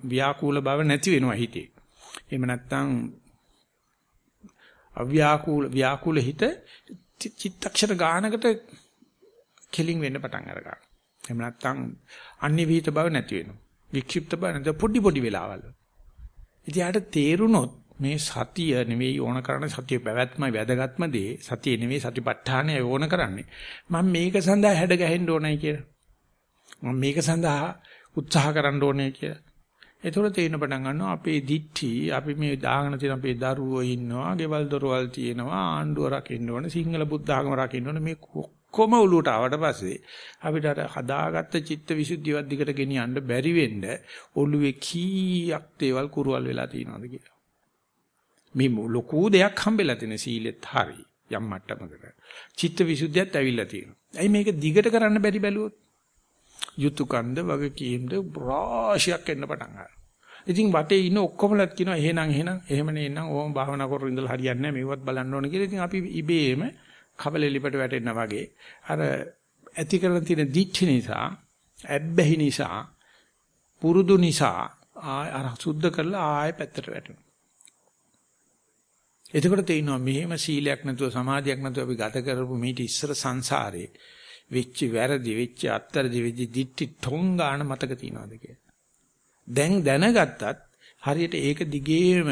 ව්‍යාකූල බව නැති වෙනවා හිතේ එහෙම නැත්නම් අව්‍යාකූල ව්‍යාකූල හිත චිත්තක්ෂර ගානකට කෙලින් වෙන්න පටන් අරගන්නවා එහෙම නැත්නම් අන්‍ය විහිිත බව නැති වෙනවා. වික්ෂිප්ත බව නැති පොඩි පොඩි වෙලාවල්. ඉතින් යාට තේරුණොත් මේ සතිය නෙවෙයි ඕන කරන්නේ සතිය පැවැත්මයි වැදගත්ම දේ. සතිය නෙවෙයි සතිපට්ඨානය ඕන කරන්නේ. මම මේක සඳහා හැඩ ගැහෙන්න ඕනයි කියලා. මම මේක සඳහා උත්සාහ කරන්න ඕනේ කියලා. ඒතකොට තේින පටන් ගන්නවා අපේ දිට්ඨි අපි මේ දාගෙන තියෙන අපේ දරුවෝ ඉන්නවා, ගෙවල් දොරවල් තියෙනවා, ආණ්ඩුව රකින්න ඕනේ, සිංහල බුද්ධ ආගම රකින්න ඕනේ මේ ඔක්කොම උලුවට ආවට පස්සේ අපිට අර හදාගත්ත චිත්ත විසුද්ධියවත් දිකට ගෙනියන්න බැරි වෙන්න ඔළුවේ කීයක් දේවල් කුරුවල් වෙලා තියෙනවද කියලා. මේ ලොකු දෙයක් හම්බෙලා තියෙන සීලෙත් හරි යම් මට්ටමකට. චිත්ත විසුද්ධියත් ඇවිල්ලා තියෙනවා. ඇයි මේක දිගට කරන්න බැරි බැලුවොත්? යුතුයකන්ද වගේ කීම්ද රාශියක් එන්න පටන් ගන්නවා. ඉතින් වටේ ඉන්න ඔක්කොමලත් කියනවා එහෙනම් එහෙනම් එහෙම නෙන්නම් ඕම භාවනා කරලා ඉඳලා හරියන්නේ නැහැ මේවත් බලන්න ඕන කියලා. ඉතින් අපි ඉබේම කබලේ ලිපට වැටෙනා වගේ අර ඇති කරන තියෙන දිච්ච නිසා ඇබ්බැහි නිසා පුරුදු නිසා අර සුද්ධ කරලා ආයෙ පැත්තට වැටෙනවා. එතකොට තේිනවා මෙහෙම සීලයක් නැතුව සමාධියක් නැතුව අපි ගත කරපු මේටි ඉස්සර සංසාරේ වෙච්ච වැරදි වෙච්ච අත්තරදි වෙච්ච දිට්ටි ටොංගාන මතක තියනවාද කියලා. දැන් දැනගත්තත් හරියට ඒක දිගේම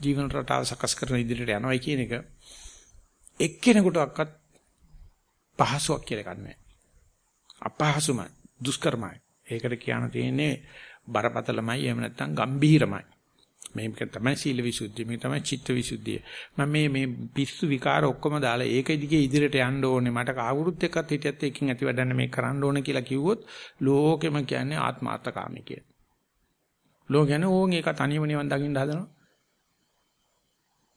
ජීවන රටාව සකස් කරන ඉදිරියට යනවායි කියන එක එක්කෙනෙකුටවත් පහසුවක් කියලා එකක් නැහැ. අපහසුමයි, දුෂ්කරමයි. ඒකට කියන්න තියෙන්නේ බරපතලමයි එහෙම නැත්නම් ගම්භීරමයි. මේක තමයි සීල විසුද්ධිය, මේක තමයි චිත්ත විසුද්ධිය. මම මේ මේ පිස්සු විකාර ඔක්කොම දාලා ඒක දිගේ ඉදිරියට යන්න ඕනේ. මට කවුරුත් එක්කත් හිටියත් එකකින් ඇති වැඩන්න මේක කරන්න ඕනේ කියලා කිව්වොත් ලෝකෙම කියන්නේ ආත්මාර්ථකාමී කියලා. ලෝකයන් ඕන් ඒක තනියම නිවන් දකින්න හදනවා.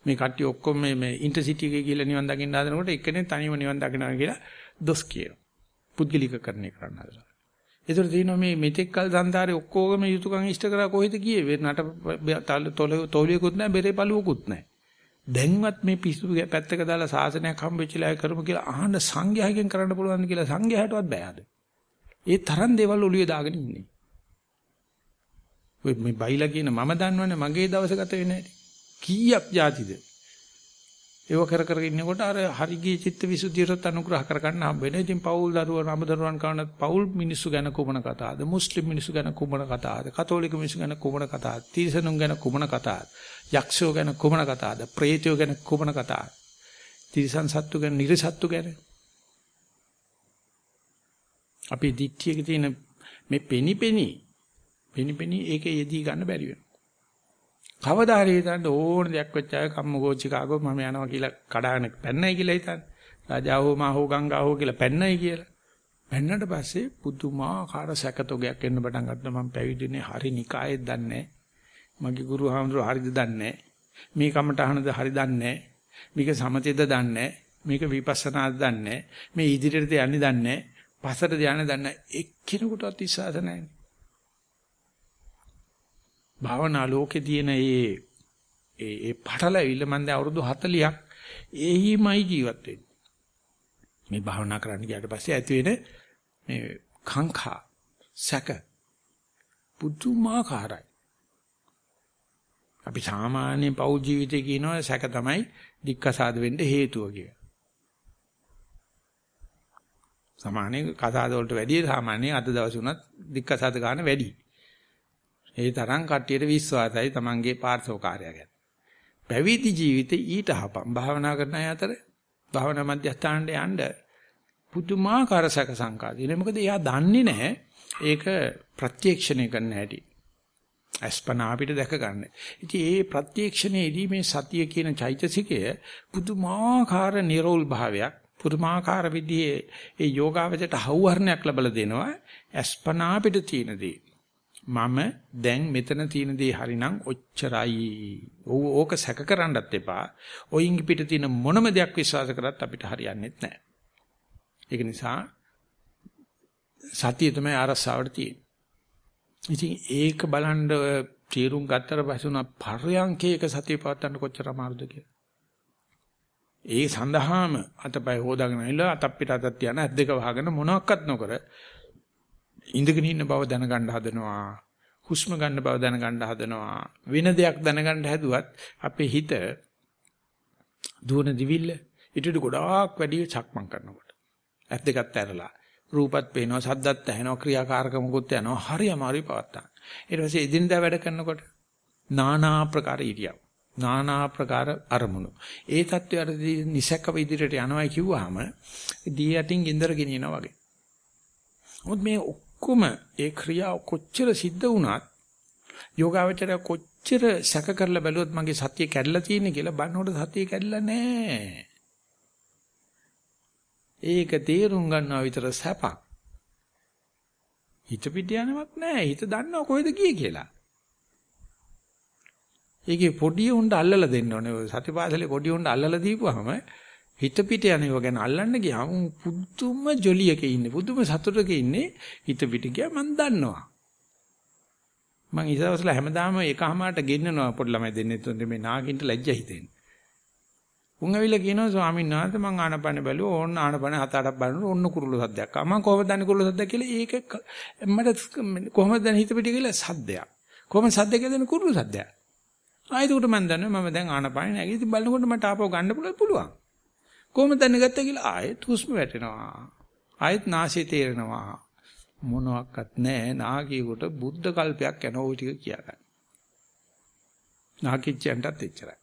මේ කට්ටිය ඔක්කොම මේ මේ ඉන්ටර්සිටි එකේ ගිහිල්ලා නිවන් දකින්න හදනකොට එක්කෙනෙක් තනියම නිවන් දකින්නවා කියලා දොස් කියනවා. පුද්ගලිකකරණය කරන්න හදනවා. ඒතර තියෙනවා මේ මෙතෙක් කල සංසාරේ ඔක්කොගම යුතුයකම් ඉෂ්ට කරා කොහෙද ගියේ? වෙනට තොලියකුත් නැහැ, බෙරේ පළුවකුත් නැහැ. දැන්වත් මේ පිස්සු පැත්තක දාලා සාසනයක් හම්බෙච්චලා කරමු කියලා අහන්න සංඝයාගෙන් කරන්න පුළුවන් කියලා සංඝයාටවත් බෑද? ඒ තරම් දේවල් ඔළුවේ දාගෙන ඉන්නේ. ඔය මේ බයිලා කියන මම දන්නවනේ මගේ දවස ගත වෙන්නේ නැහැ. කීයක් જાතිද? ඒව කර කර ඉන්නකොට අර හරිගේ චිත්ත විසුද්ධියට අනුග්‍රහ කරගන්න හම්බ වෙනවා. ඉතින් පෞල් දරුවෝ නම දරුවන් කරන පෞල් මිනිස්සු ගැන කුමන කතාවද? මුස්ලිම් මිනිස්සු ගැන කුමන කතාවද? කතෝලික මිනිස්සු ගැන කුමන කතාවද? තීසනුන් ගැන කුමන කතාවද? යක්ෂයෝ ගැන කුමන කතාවද? ප්‍රේතයෝ ගැන කුමන කතාවද? තිරිසන් සත්තු ගැන, නිර්සත්තු ගැන. අපි දිට්ඨියක තියෙන මේ පෙනිපෙනි පෙනිපෙනි ඒකේ යෙදී ගන්න බැරි වෙනවා. කවදා හරි හිතන්න ඕන දෙයක් වෙච්ච අය කම්මකෝ චිකාගෝ මම යනවා කියලා කඩාගෙන පැන්නයි කියලා හිතන්නේ. රාජාවෝ මාහෝ ගංගාවෝ කියලා පැන්නයි කියලා. පැන්නට පස්සේ පුදුමාකාර සැකතොගයක් එන්න පටන් ගත්තා. මම පැවිදිනේ හරි නිකායෙත් දන්නේ මගේ ගුරු හාමුදුරුවෝ හරිද දන්නේ මේ කමටහනද හරි දන්නේ මේක සමතේද දන්නේ මේක විපස්සනාද දන්නේ මේ ඉදිරියට යන්නේ දන්නේ පසට ධානය දන්නේ එක්කිනෙකුටවත් විශ්වාස නැහැ. භාවනා ලෝකේ තියෙන ඒ ඒ ඒ පටලැවිල්ල මම දැන් අවුරුදු 40ක් එහිමයි ජීවත් වෙන්නේ. මේ භාවනා කරන්න ගියාට පස්සේ ඇති වෙන මේ කාංකා සැක පුදුමාකාරයි. අපි සාමාන්‍ය පෞල් ජීවිතේ කියනවා සැක තමයි දික්කසාද වෙන්න හේතුව කියලා. සාමාන්‍ය කතාද වලට වැඩිය සාමාන්‍ය අද දවස් උනත් දික්කසාද ගන්න වැඩි. ඒ තරම් කට්ටියට විශ්වාසයි Tamanගේ පාර්ශවකාරය ගැන. පැවිදි ජීවිතේ ඊට හපම් භාවනා කරන අය අතර භාවනා මධ්‍යස්ථානට යන්න පුදුමාකාර සැක සංකා දිනේ මොකද එයා දන්නේ නැහැ ඒක ප්‍රත්‍යක්ෂණය කරන්න හැටි. අස්පනා අපිට දැක ගන්න. ඉතින් ඒ ප්‍රත්‍යක්ෂණයේදී මේ සතිය කියන චෛතසිකය පුදුමාකාර නිරෝල් භාවයක් පුදුමාකාර විදිහේ ඒ යෝගාවචරයට හවුහරණයක් ලැබලා දෙනවා අස්පනා අපිට තියෙන දේ. මම දැන් මෙතන තියෙන දේ හරිනම් ඔච්චරයි. ඕක සැක කරන්නත් එපා. ඔයින් පිට තියෙන මොනම දෙයක් විශ්වාස කරත් අපිට හරියන්නේ නැහැ. ඒක නිසා සතිය තමයි අරසාවට තියෙන්නේ. ඉතින් ඒක බලන්න තීරුම් ගත්තට පස්සේ උනා පර්යංකේක සතිය පවත්වන්න කොච්චර අමාරුද කියලා. ඒ සඳහාම අතපය හොදාගෙන ඉල්ල අතක් පිට අතක් තියන ඇස් දෙක වහගෙන මොනවත් නොකර ඉඳගෙන ඉන්න බව දැනගන්න හදනවා. හුස්ම ගන්න බව දැනගන්න හදනවා. වෙන දෙයක් දැනගන්න හැදුවත් අපේ හිත දුවන දිවිල්ල ඊටට ගොඩාක් වැඩි චක්මන් කරනකොට. ඇත් දෙකත් ඇරලා රූපත් පේනවා, සද්දත් ඇහෙනවා, ක්‍රියාකාරකමකුත් යනවා. හරි අමාරුයි පවත්තන්න. ඊට පස්සේ එදිනදා වැඩ කරනකොට নানা ආකාර ඉරියව්. নানা ආකාර අරමුණු. ඒ தත්වයටදී නිසකව ඉදිරියට යනවා කියුවාම දී යටින් ගින්දර ගෙනියනවා වගේ. මොකද මේ ඔක්කොම ඒ ක්‍රියා කොච්චර සිද්ධ වුණත් යෝගාවචරය කොච්චර සැක කරලා බැලුවත් මගේ සතිය කැඩලා තියෙන්නේ කියලා බannකොට සතිය කැඩලා නැහැ. ඒක තේරුම් ගන්නවා විතර සැපක්. හිත පිට යනවක් නැහැ. හිත දන්නව කොහෙද ගියේ කියලා. ඒකේ පොඩි උණ්ඩ අල්ලලා දෙන්න ඕනේ. ඔය සතිපාසලේ පොඩි උණ්ඩ අල්ලලා දීපුවාම හිත පිට යනව ගැන අල්ලන්න ගියාම පුදුම ජොලියක ඉන්නේ. පුදුම සතුටක ඉන්නේ. හිත පිට ගියා මම දන්නවා. මං ඉස්සරසල හැමදාම එකමාරට ගෙන්නනවා පොඩි ළමයි දෙන්නේ තුන් මේ නාගින්ට ලැජ්ජා හිතෙන්නේ. උන් ඇවිල්ලා කියනවා ස්වාමීන් වහන්සේ මං ආනපන බැලුවා ඕන්න ආනපන හත අටක් බලනකොට ඔන්න කුරුළු සද්දයක් ආවා. මං කොහොමද දන්නේ කුරුළු සද්දයක් කියලා? ඒක මට කොහොමද දැන් හිත පිට කියලා සද්දයක්. කොහොමද සද්දයක් කියන්නේ කුරුළු සද්දයක්. ආයෙත් උට මං දන්නවා මම දැන් ආනපන නැගී ඉතින් බලනකොට මට ආපහු ගන්න පුළුවන්. කොහොමද දැන් ගත්තා කියලා ආයෙත් හුස්ම වැටෙනවා. ආයෙත් නාසය තේරෙනවා. මොනවත් නැහැ නාගියෙකුට බුද්ධ කල්පයක් යන ওই ටික කියා ගන්න. නාකිච්චයන්ටත් එච්චරයි.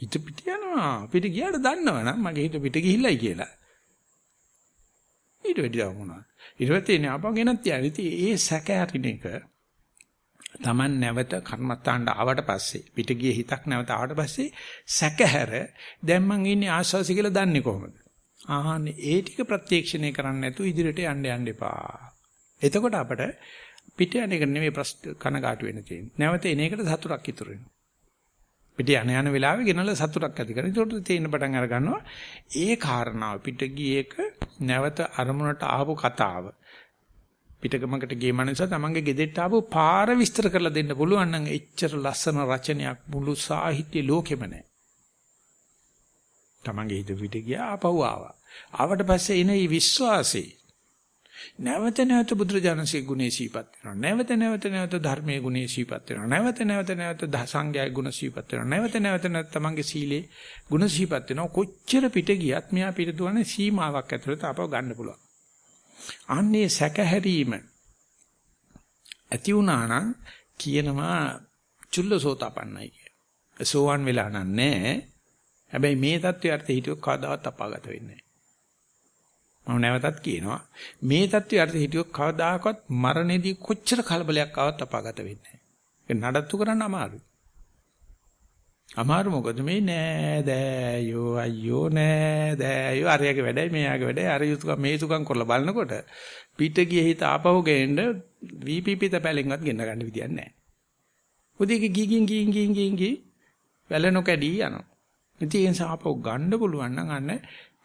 හිත පිට යනවා. පිට ගියාට දන්නවනම් මගේ හිත පිට ගිහිල්ලයි කියලා. ඊට වැඩි මොනවද? ඊට පස්සේ නේ අපන් ගෙනත් යන්නේ. ඉතින් ඒ සැක ඇතින එක Taman නැවත කර්මත්තාන්ට ආවට පස්සේ පිට ගියේ හිතක් නැවත ආවට පස්සේ සැකහැර දැන් මං ඉන්නේ ආස්වාසි කියලා දන්නේ කොහොමද? ආහනේ ඒ ටික ප්‍රත්‍යක්ෂණය කරන්න නැතුව ඉදිරියට යන්න යන්න එපා. එතකොට අපට පිට යන එක නෙමෙයි ප්‍රශ්න කනගාටු වෙන්න තියෙන්නේ. නැවත එන එකට සතුටක් ඉතුරු වෙනවා. පිට යන යන වෙලාවෙ ගෙනල්ලා සතුටක් ඇති කරන. ඒකට තේින්න පටන් අර ගන්නවා. ඒ කාරණාව පිට ගියේක නැවත අරමුණට ආපු කතාව. පිටකමකට ගිය මනුස්සයා තමන්ගේ ගෙදෙට්ට ආපු පාර විස්තර කරලා දෙන්න පුළුවන් නම් එච්චර ලස්සන රචනයක් මුළු සාහිත්‍ය ලෝකෙම නැහැ. තමන්ගේ හිත පිට ගියා ආපහු ආවා. ආවට පස්සේ එන මේ විශ්වාසය නැවත නැවත බුදුරජාණන්සේ ගුණේ සීපත් වෙනවා. නැවත නැවත නැවත ධර්මයේ ගුණේ සීපත් වෙනවා. නැවත නැවත නැවත සංඝයාගේ ගුණ සීපත් වෙනවා. නැවත නැවත නැවත තමන්ගේ සීලේ ගුණ සීපත් වෙනවා. කොච්චර පිට ගියත් මෙයා පිට දුවන්නේ සීමාවක් ඇතුළත අපව ගන්න පුළුවන්. අන්නේ සැකහැරීම ඇති වුණා නම් කියනවා චුල්ලසෝතපන්නයි කිය. සෝවන් වෙලා නැහැ. හැබැයි මේ தත්ත්වයට හිටියොත් කවදාවත් අපාගත වෙන්නේ නැහැ. මම නැවතත් කියනවා මේ தත්ත්වයේ අර්ථ හිටියොත් කවදාකවත් මරණයේදී කොච්චර කලබලයක් ආවත් අපාගත වෙන්නේ නැහැ. නඩත්තු කරන්න අමාරුයි. අමාරු මොකද මේ නෑ දෑයෝ අයියෝ නෑ දෑයෝ අරයාගේ වැඩයි මෙයාගේ වැඩයි අර යුතුයකම් මේ යුතුයකම් කරලා බලනකොට පිට ගියේ හිත ආපහු ගේන්න VPP තපැලෙන්වත් ගෙන්න ගන්න විදියක් නෑ. උදේක ගිගින් ගින් ගින් ගින් ගි වැලනෝ කැඩී යනවා. ඉතින් ඒ නිසා ආපහු ගන්න පුළුවන් නම් අන්න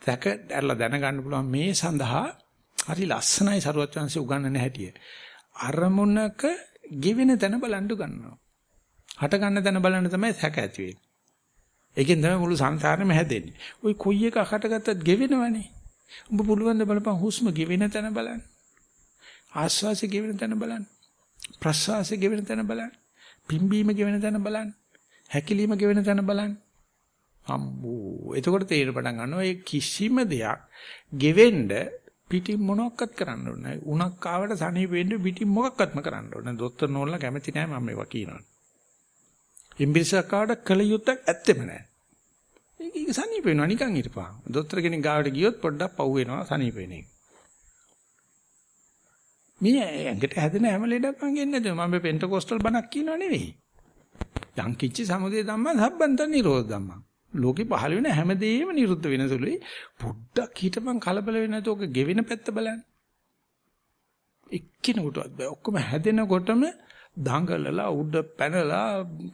දැක දැරලා දැනගන්න පුළුවන් මේ සඳහා හරි ලස්සනයි සරුවත් chance උගන්නන හැටිය. අරමුණක ගෙවෙන තැන බලන්න ගන්නවා. හට ගන්න තැන බලන්න තමයි සැක ඇති වෙන්නේ. ඒකෙන් තමයි මුළු සංසාරෙම හැදෙන්නේ. ওই කොයි එක හටගත්තත් ගෙවෙනවනේ. උඹ පුළුවන් ද බලපන් හුස්ම ගෙවෙන තැන බලන්න. ආශ්වාසය ගෙවෙන තැන බලන්න. ප්‍රශ්වාසය ගෙවෙන තැන බලන්න. පිම්බීම ගෙවෙන තැන බලන්න. හැකිලිම ගෙවෙන තැන බලන්න. හම්බෝ. එතකොට තේරෙන්න පටන් ගන්නවා ඒ කිසිම දෙයක් ගෙවෙන්න පිටින් මොනවත් කරන්න ඕනේ නැහැ. උණක් ආවට සනීප වෙන්න පිටින් මොකක්වත්ම කරන්න ඕනේ. දොස්තර නෝල්ලා කැමති නැහැ මම මේවා කියනවා. ඉම්බිරිසක් ආවට කල යුත්තක් ඇත්තෙම නැහැ. ඒක සනීප වෙනවා නිකන් හිටපන්. දොස්තර කෙනෙක් ගාවට ගියොත් පොඩ්ඩක් පව් වෙනවා සනීප වෙන එක. මේ ඇඟට හැදෙන හැම ලෙඩක්ම ගෙන්නේ නැතුව මම පෙන්ටකොස්ටල් බණක් කියනව නෙවෙයි. යං කිච්චි සමුදේ ධම්මා සම්බන්ත නිරෝධ ධම්මා. ලෝකේ පහළ වෙන හැමදේම නිරුද්ධ වෙන සුළුයි. පොඩ්ඩක් හිටපන් කලබල වෙන්නේ නැතුව ඔක ගෙවෙන පැත්ත බලන්න. එක්කිනෙකුටවත් බෑ. ඔක්කොම හැදෙනකොටම දඟලලා උඩ පැනලා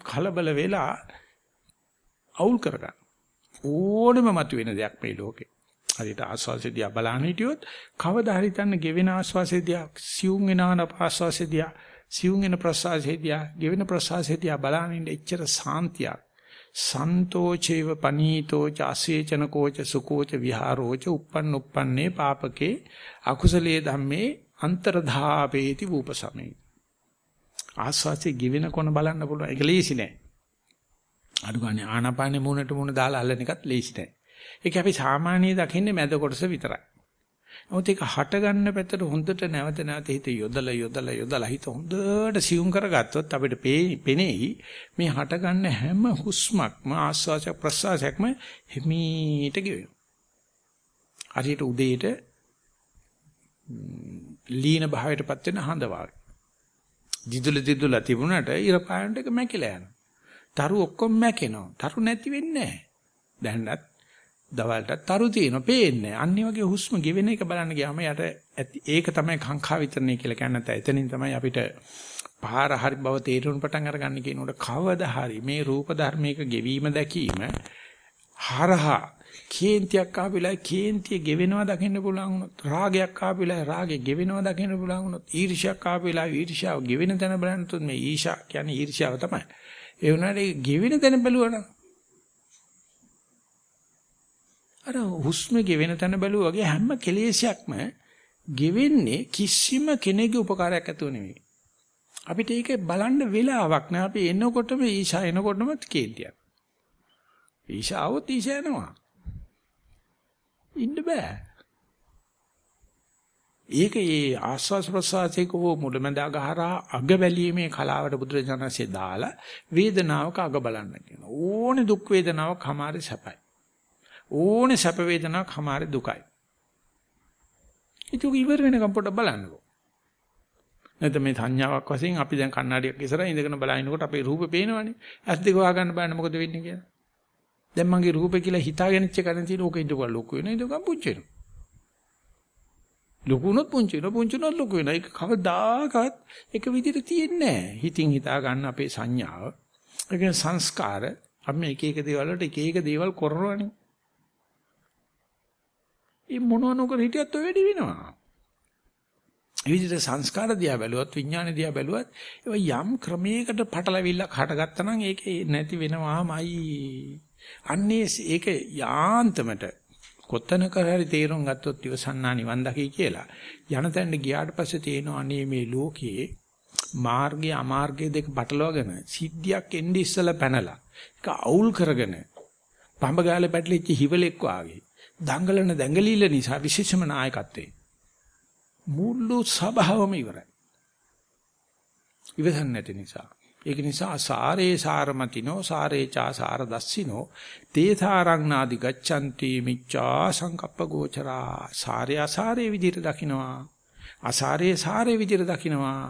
කලබල වෙලා අවුල් කරගන්න. ඕනෙම මතුවෙන දෙයක් මේ ලෝකේ. හරියට ආස්වාසෙදියා බලන්න හිටියොත් කවදා හරි තන්න ගෙවෙන ආස්වාසෙදියා සියුම් වෙනාන ආස්වාසෙදියා සියුම් වෙන ප්‍රසආසෙදියා ගෙවෙන ප්‍රසආසෙදියා බලන්න ඉන්න එච්චර සාන්තියක් සන්තෝචේව පනීතෝ චාසේචන කෝච සුකෝච විහාරෝච uppන් uppන්නේ පාපකේ අකුසලයේ ධම්මේ අන්තරධාපේති වූපසමේ ආස්වාසේ ගෙවෙන කොන බලන්න පුළුවන් ඒක ලේසි නෑ අනුගානේ ආනාපානේ මූණට මූණ දාලා අල්ලන එකත් ලේසි නෑ ඒක අපි සාමාන්‍ය දකින්නේ මැද කොටස විතරයි නමුත් ඒක හට ගන්න පැත්තට හොඳට නැවත නැවත හිත යොදලා යොදලා යොදලා හිත හොඳට සියුම් කරගත්තොත් අපිට පෙනෙයි මේ හට ගන්න හැම හුස්මක්ම ආස්වාස ප්‍රසආසයක්ම හිමීට ගෙවෙනවා. හරියට උදේට ලීන භාවයටපත් වෙන හඳ වාගේ. දිදුල දිදුල තිබුණාට ඉර පායන්ට එක මැකිලා යනවා. තරු ඔක්කොම මැකෙනවා. තරු නැති වෙන්නේ නැහැ. දැන්නත් දවල්ට තරු තියෙනවා පේන්නේ. අනිත් වගේ හුස්ම ගෙවෙන එක බලන්න ගියාම යට ඒක තමයි කාංකා විතරනේ කියලා කියන්නේ නැත්නම් එතනින් තමයි අපිට පාර හරි බව තේරුම් පටන් අරගන්න කියනකොට කවදා හරි මේ රූප ධර්මයක ගෙවීම දැකීම හරහා කේන්තියක් ආපිලා කේන්තිය ගෙවෙනවා දකින්න පුළුවන් වුණොත් රාගයක් ආපිලා රාගෙ ගෙවෙනවා දකින්න පුළුවන් වුණොත් ඊර්ෂ්‍යක් ආපිලා ඊර්ෂ්‍යාව ගෙවෙන තැන බලනොත් මේ ඊෂා කියන්නේ ඊර්ෂ්‍යාව තමයි ඒ වුණාට ගෙවෙන තැන බැලුවනම් අර හුස්ම ගෙවෙන තැන බැලුවා වගේ හැම කෙලෙසයක්ම ගෙවෙන්නේ කිසිම කෙනෙකුගේ උපකාරයක් ඇතුව නෙවෙයි. අපිට ඒක බලන්න වෙලාවක් නෑ. අපි එනකොටම ඊශා එනකොටම කේන්තියක්. ඊශා આવොත් ඊශා එනවා. ඉන්න බෑ. ඒක ඒ ආස්වාස් ප්‍රසආසයක හෝ මුලමඳාගහරා අග බැලීමේ කලාවට බුදුරජාණන්සේ දාලා වේදනාවක අග බලන්න කියනවා. ඕනේ දුක් වේදනාවක් හමාරේ සැපයි. ඕනේ සැප වේදනාවක් හමාරේ දුකයි. ඒක ඉවර වෙනකම් පොඩ්ඩක් බලන්නකෝ. නැත්නම් මේ සංඥාවක් වශයෙන් අපි දැන් කණ්ණාඩියක් ඉස්සරහ ඉඳගෙන බලනකොට අපේ රූපේ පේනවනේ. ඇස් දෙක වහගන්න බලන්න මොකද වෙන්නේ කියලා. දැන් මගේ රූපේ කියලා හිතාගෙන ඉච්ච කරන් තියෙන ඕක ඉඳපුවා ලොකු වෙනවා. ඉඳගම් පුංචි වෙනවා. ලොකුනොත් පුංචි වෙනවා. පුංචිනොත් ලොකු වෙනවා. ඒක කවදාකවත් එක විදිහට තියෙන්නේ නැහැ. හිතින් හිතා ගන්න අපේ සංඥාව. ඒ සංස්කාර අපි මේ එක එක දේවල් වලට එක එක දේවල් කරනවානේ. ඒ මොනව නොකර හිටියත් ඔය වැඩි වෙනවා. ඒ විදිහට සංස්කාර දිහා බැලුවත් විඥාන දිහා බැලුවත් ඒවා යම් ක්‍රමයකට පටලවිල්ලක් හටගත්තා නම් ඒක නැති වෙනවාමයි. අන්නේ ඒක යාන්තමට කොතනක හරි තේරුම් ගත්තොත් ඉවසන්නා නිවන් දකි කියලා. යන තැනට ගියාට පස්සේ තේනවා අනේ මේ ලෝකයේ මාර්ගය අමාර්ගය දෙක පටලවාගෙන සිද්ධියක් එන්නේ ඉස්සලා පැනලා ඒක අවුල් කරගෙන පඹ ගාලේ පැටලිච්ච හිවලෙක් වාගේ දඟලන දැඟලිල්ල නිසා විශේෂම නායකත්වේ මුළු සභාවම ඉවරයි. ඉවසන් නැති නිසා. ඒක නිසා සාරේ සාරමතිනෝ සාරේ චාසාර දස්සිනෝ තේසාරංනාදි ගච්ඡanti මිච්ඡා සංකප්ප ගෝචරා සාරේ අසාරේ විදිහට දකින්නවා අසාරේ සාරේ විදිහට දකින්නවා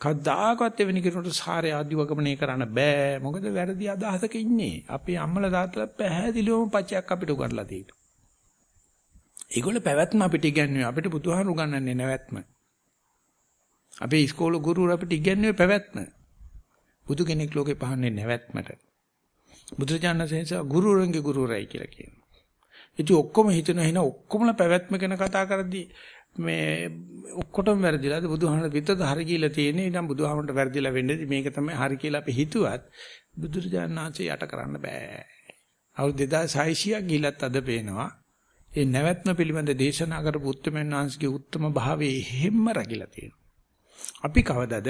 කවදාකවත් එවැනි කෙනෙකුට සාරය ආදිවගමනය කරන්න බෑ. මොකද වැරදි අදහසක ඉන්නේ. අපේ අම්මලා තාත්තලා පැහැදිලිවම පචයක් අපිට උගන්ලා තියෙනවා. ඒගොල්ල පැවැත්ම අපිට ඉගැන්වුවේ අපිට බුදුහාරු උගන්වන්නේ නැවැත්ම. අපේ ඉස්කෝල ගුරුවරු අපිට ඉගැන්වුවේ පැවැත්ම. බුදු කෙනෙක් ලෝකේ පහන්නේ නැවැත්මට. බුදුරජාණන්සේ ගුරුවරුන්ගේ ගුරුවරයි කියලා කියනවා. ඉතින් ඔක්කොම හිතන හින ඔක්කොමලා පැවැත්ම ගැන කතා කරද්දී මේ ඔක්කොටම වැරදිලාද බුදුහාමර විතරද හරි කියලා තියෙන්නේ ඊටම් බුදුහාමරට වැරදිලා වෙන්නේ මේක තමයි හරි කියලා අපි හිතුවත් බුදුරජාණන්සේ යට කරන්න බෑ. අවුරුදු 2600ක් ගිලත් අද පේනවා ඒ නැවැත්ම පිළිබඳ දේශනා කරපු උත්තමයන් වහන්සේගේ උත්තම භාවයේ හැම්ම රැකිලා තියෙනවා. අපි කවදද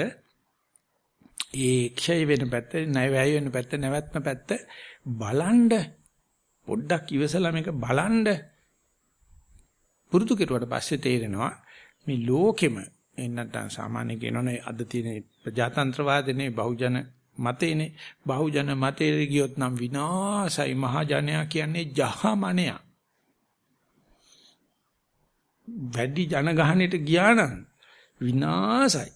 ඒ ක්ෂය වෙන පැත්ත, ණය වැය වෙන පැත්ත, නැවැත්ම පැත්ත බලන්ඩ පොඩ්ඩක් ඉවසලා මේක බලන්න පුරුදු කෙරුවට පස්සේ තේරෙනවා මේ ලෝකෙම එන්නටන් සාමාන්‍ය කියනෝනේ අද තියෙන ප්‍රජාතන්ත්‍රවාදනේ බහුජන මතේනේ බහුජන මතේ ගියොත් නම් විනාසයි මහජනයා කියන්නේ ජහමනයා. වැඩි ජනගහණයට ගියා නම් විනාසයි.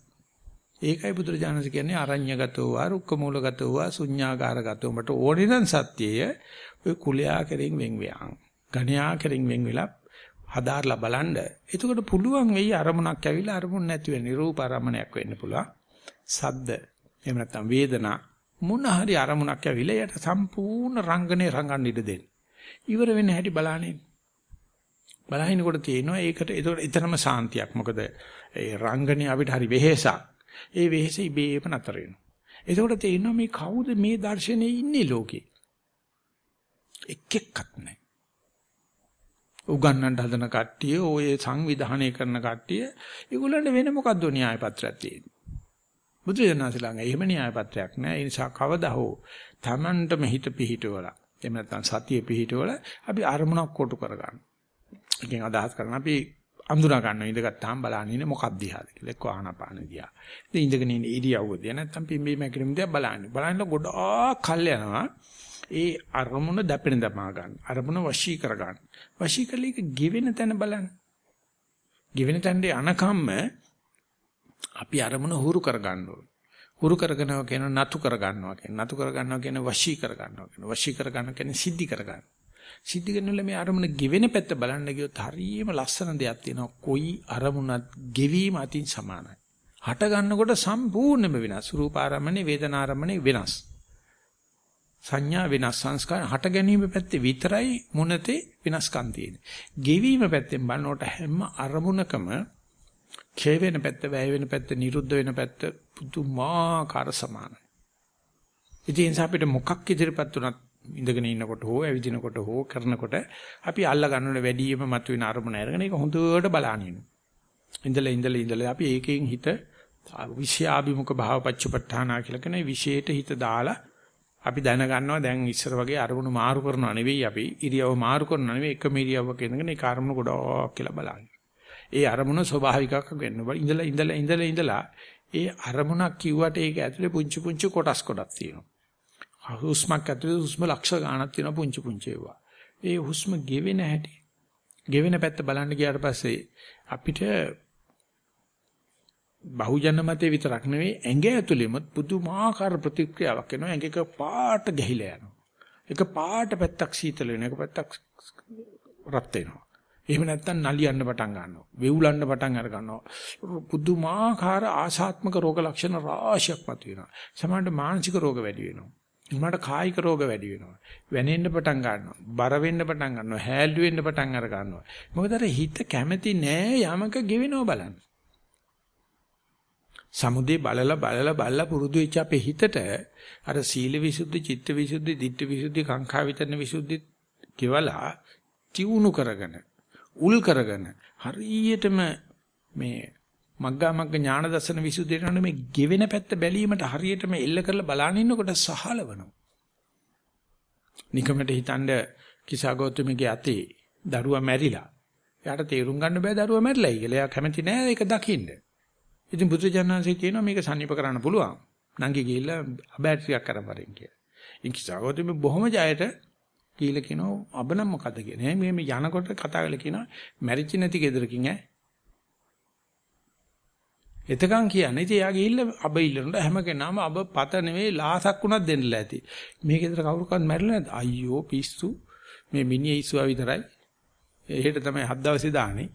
ඒකයි බුදුරජාණන් කියන්නේ අරඤ්‍යගතෝ වා රුක්කමූලගතෝ වා ශුඤ්ඤාකාරගතෝ මට ඕනේ නම් සත්‍යය ඔය කුලයා කෙරෙන් වෙන් වෙයන්. ගණයා කෙරෙන් වෙන් වෙලා හදාarලා බලන්න එතකොට පුළුවන් වෙයි අරමුණක් ඇවිල්ලා අරමුණ නැති වෙන නිරූප අරමුණයක් වෙන්න පුළුවන්. සද්ද එහෙම නැත්නම් වේදනා මොන හරි අරමුණක් ඇවිල්ලා යට සම්පූර්ණ රංගනේ රංගන්න ඉඩ දෙන්න. ඉවර වෙන්න හැටි බලන්නේ බලහිනකොට තියෙනවා ඒකට ඒතකොට ඊතරම සාන්තියක්. මොකද ඒ රංගනේ අපිට හරි වෙහෙසක්. ඒ වෙහෙස ඉබේම නතර වෙනවා. එතකොට තේරෙනවා මේ කවුද මේ දර්ශනේ ඉන්නේ ලෝකේ? එක් එක්කත් නැහැ. උගන්නන්න හදන කට්ටිය ඔය සංවිධානය කරන කට්ටිය ඒගොල්ලන්ට වෙන මොකද්ද න්‍යාය පත්‍රයක් තියෙන්නේ? බුදුරජාණන්සේ ළඟ එහෙම න්‍යාය පත්‍රයක් නැහැ. ඒ නිසා කවදා හෝ Tamanටම හිත පිහිටවලා එහෙම නැත්නම් සතිය පිහිටවල අපි අරමුණක් කොටු කරගන්න. එකෙන් අදහස් කරන අපි අඳුනා ගන්න ඉඳගත්තාම බලන්න ඉන්නේ මොකක්ද දිහාද කියලා එක්ක ආනාපාන දිහා. ඉතින් ඉඳගෙන ඉන්න ඉරියව්ව දිහා නැත්නම් පිම්බීම හැකිලිම දිහා බලන්න. බලන්න ගොඩාක් කල් යනවා. ඒ අරමුණ දැපෙන දමා ගන්න. අරමුණ වශී කර ගන්න. වශී කළ එක ගෙවෙන තැන බලන්න. ගෙවෙන තැනදී අනකම්ම අපි අරමුණ හුරු කර ගන්න ඕනේ. හුරු කරගෙනවා කියන නතු කර ගන්නවා කියන නතු කර ගන්නවා කියන වශී කර ගන්නවා කියන වශී කර ගන්නවා කියන සිද්ධි කර ගන්න. සිද්ධි කරනල මේ අරමුණ ගෙවෙන පැත්ත බලන්න ගියොත් හරියම ලස්සන දෙයක් තියෙනවා. කොයි අරමුණත් ගෙවීම අතින් සමානයි. හට ගන්නකොට සම්පූර්ණයෙන්ම වෙනස්. රූප ආරම්මනේ වේදනා ආරම්මනේ වෙනස්. සංඥා වෙනස් සංස්කාර හට ගැනීම පැත්තේ විතරයි මොනතේ වෙනස්කම් තියෙන්නේ. ගෙවීම පැත්තෙන් බලනකොට හැම අරමුණකම ක්ෂය වෙන පැත්ත, වැය වෙන පැත්ත, නිරුද්ධ වෙන පැත්ත පුදුමාකාර සමානයි. ඉතින් අපිට මොකක් ඉදිරිපත් වුණත් ඉඳගෙන ඉන්නකොට හෝ ඇවිදිනකොට හෝ කරනකොට අපි අල්ල ගන්නවනේ වැඩිම මතුවෙන අරමුණ අරගෙන ඒක හොඳට බලනින්න. ඉඳලා ඉඳලා ඉඳලා අපි ඒකෙන් හිත විෂයාභිමුඛ භාවපච්චපට්ඨානා කියලා කියන විශේෂයට හිත දාලා අපි දැනගන්නවා දැන් ඉස්සර වගේ අරමුණු මාරු කරනව නෙවෙයි අපි ඉරියව මාරු කරනව නෙවෙයි එකම ඉරියව්වක ඉඳගෙන ඒ අරමුණු ගොඩක් කියලා බලන්නේ. ඒ අරමුණ ස්වභාවිකවක් වෙන්න බල ඉඳලා ඉඳලා ඉඳලා ඉඳලා ඒ අරමුණක් කිව්වට ඒක ඇතුලේ පුංචි පුංචි කොටස් කොටක් තියෙනවා. හුස්මක් ඇතුලේ හුස්ම ලක්ෂ ගණනක් තියෙනවා පුංචි පුංචි ඒවා. ඒ හුස්ම ගෙවෙන හැටි ගෙවෙන පැත්ත බලන්න ගියාට පස්සේ අපිට බහුජන මතේ විතරක් නෙවෙයි ඇඟ ඇතුළෙම පුදුමාකාර ප්‍රතික්‍රියාවක් එනවා ඇඟක පාට ගහිලා යනවා. එක පාට පැත්තක් සීතල වෙනවා එක පැත්තක් රත් වෙනවා. එහෙම නැත්නම් නලියන්න පටන් ගන්නවා. වෙවුලන්න පටන් අර ගන්නවා. පුදුමාකාර ආශාත්මක රෝග ලක්ෂණ රාශියක් මතුවෙනවා. සමහරවිට මානසික රෝග වැඩි වෙනවා. උනාට කායික රෝග වැඩි වෙනවා. වැනෙන්න පටන් ගන්නවා. බර වෙන්න පටන් ගන්නවා. හැල්ලු වෙන්න පටන් අර ගන්නවා. මොකද අර හිත කැමති නෑ යමක ගෙවෙනව බලන්න. සමුදේ බලලා බලලා බලලා පුරුදු වෙච්ච අපේ හිතට අර සීල විසුද්ධි, චිත්ත විසුද්ධි, ditthi විසුද්ධි, කාංකා විතරන විසුද්ධි කෙවලා තියුණු කරගෙන උල් කරගෙන හරියටම මේ මග්ගා මග්ග ඥාන දර්ශන විසුද්ධියට යන මේ ගෙවෙන පැත්ත බැලීමට හරියටම එල්ල කරලා බලන ඉන්නකොට සහලවනවා. නිකමට හිතනද කිසాగෞතමගේ අතේ දරුවා මැරිලා. එයාට තේරුම් ගන්න බෑ දරුවා මැරිලායි කියලා. එයා කැමති නෑ ඒක දකින්න. ඉතින් බුදුජානනාංශය කියනවා මේක සනීප කරන්න පුළුවන්. නංගි ගිහිල්ලා අබෑටරියක් කරපරින් කියලා. ඉතින් කිසాగෞතම බොහොම ජයට කියලා කියනවා අබනම් මොකද්ද කියන්නේ. මේ මේ යනකොට කතා කරලා කියනවා මැරිච්ච නැති ගෙදරකින් ඈ. එතකන් කියන්නේ ඉතින් එයා ගිහිල්ලා අබ ඉල්ලනට හැම කෙනාම අබ පත නෙවෙයි ලාසක් උනක් දෙන්නලා ඇති. මේ ගෙදර කවුරුකවත් මැරිලා නැද්ද? අයියෝ පිස්සු. මේ මිනිහ ඉස්සුවා විතරයි. එහෙට තමයි හත් දවසේ දාන්නේ.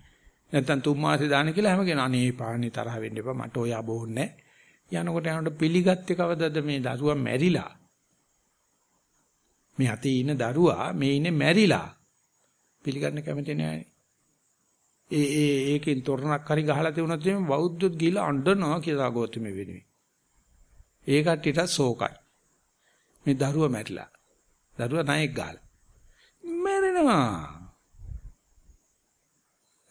නැත්තම් තුන් මාසේ දාන්නේ කියලා හැම කෙනා අනේ පාන්නේ තරහ වෙන්න එපා මට ඔය අබෝන්නේ. යනකොට යනකොට පිළිගත්තේ කවදද මේ දරුවා මැරිලා. මේ අතේ ඉන්න දරුවා මේ ඉන්නේ මැරිලා. පිළිගන්න කැමති නෑනේ. ඒ ඒ ඒකෙන් තොරණක් හරි ගහලා තිබුණොත් එimhe බෞද්ධොත් ගිහිලා අඬනවා කියලා ගෝතමෙ වෙනුවේ. ඒ කට්ටියට සෝකයි. මේ දරුවා මැරිලා. දරුවා ණයෙක් ගහලා. මැරෙනවා.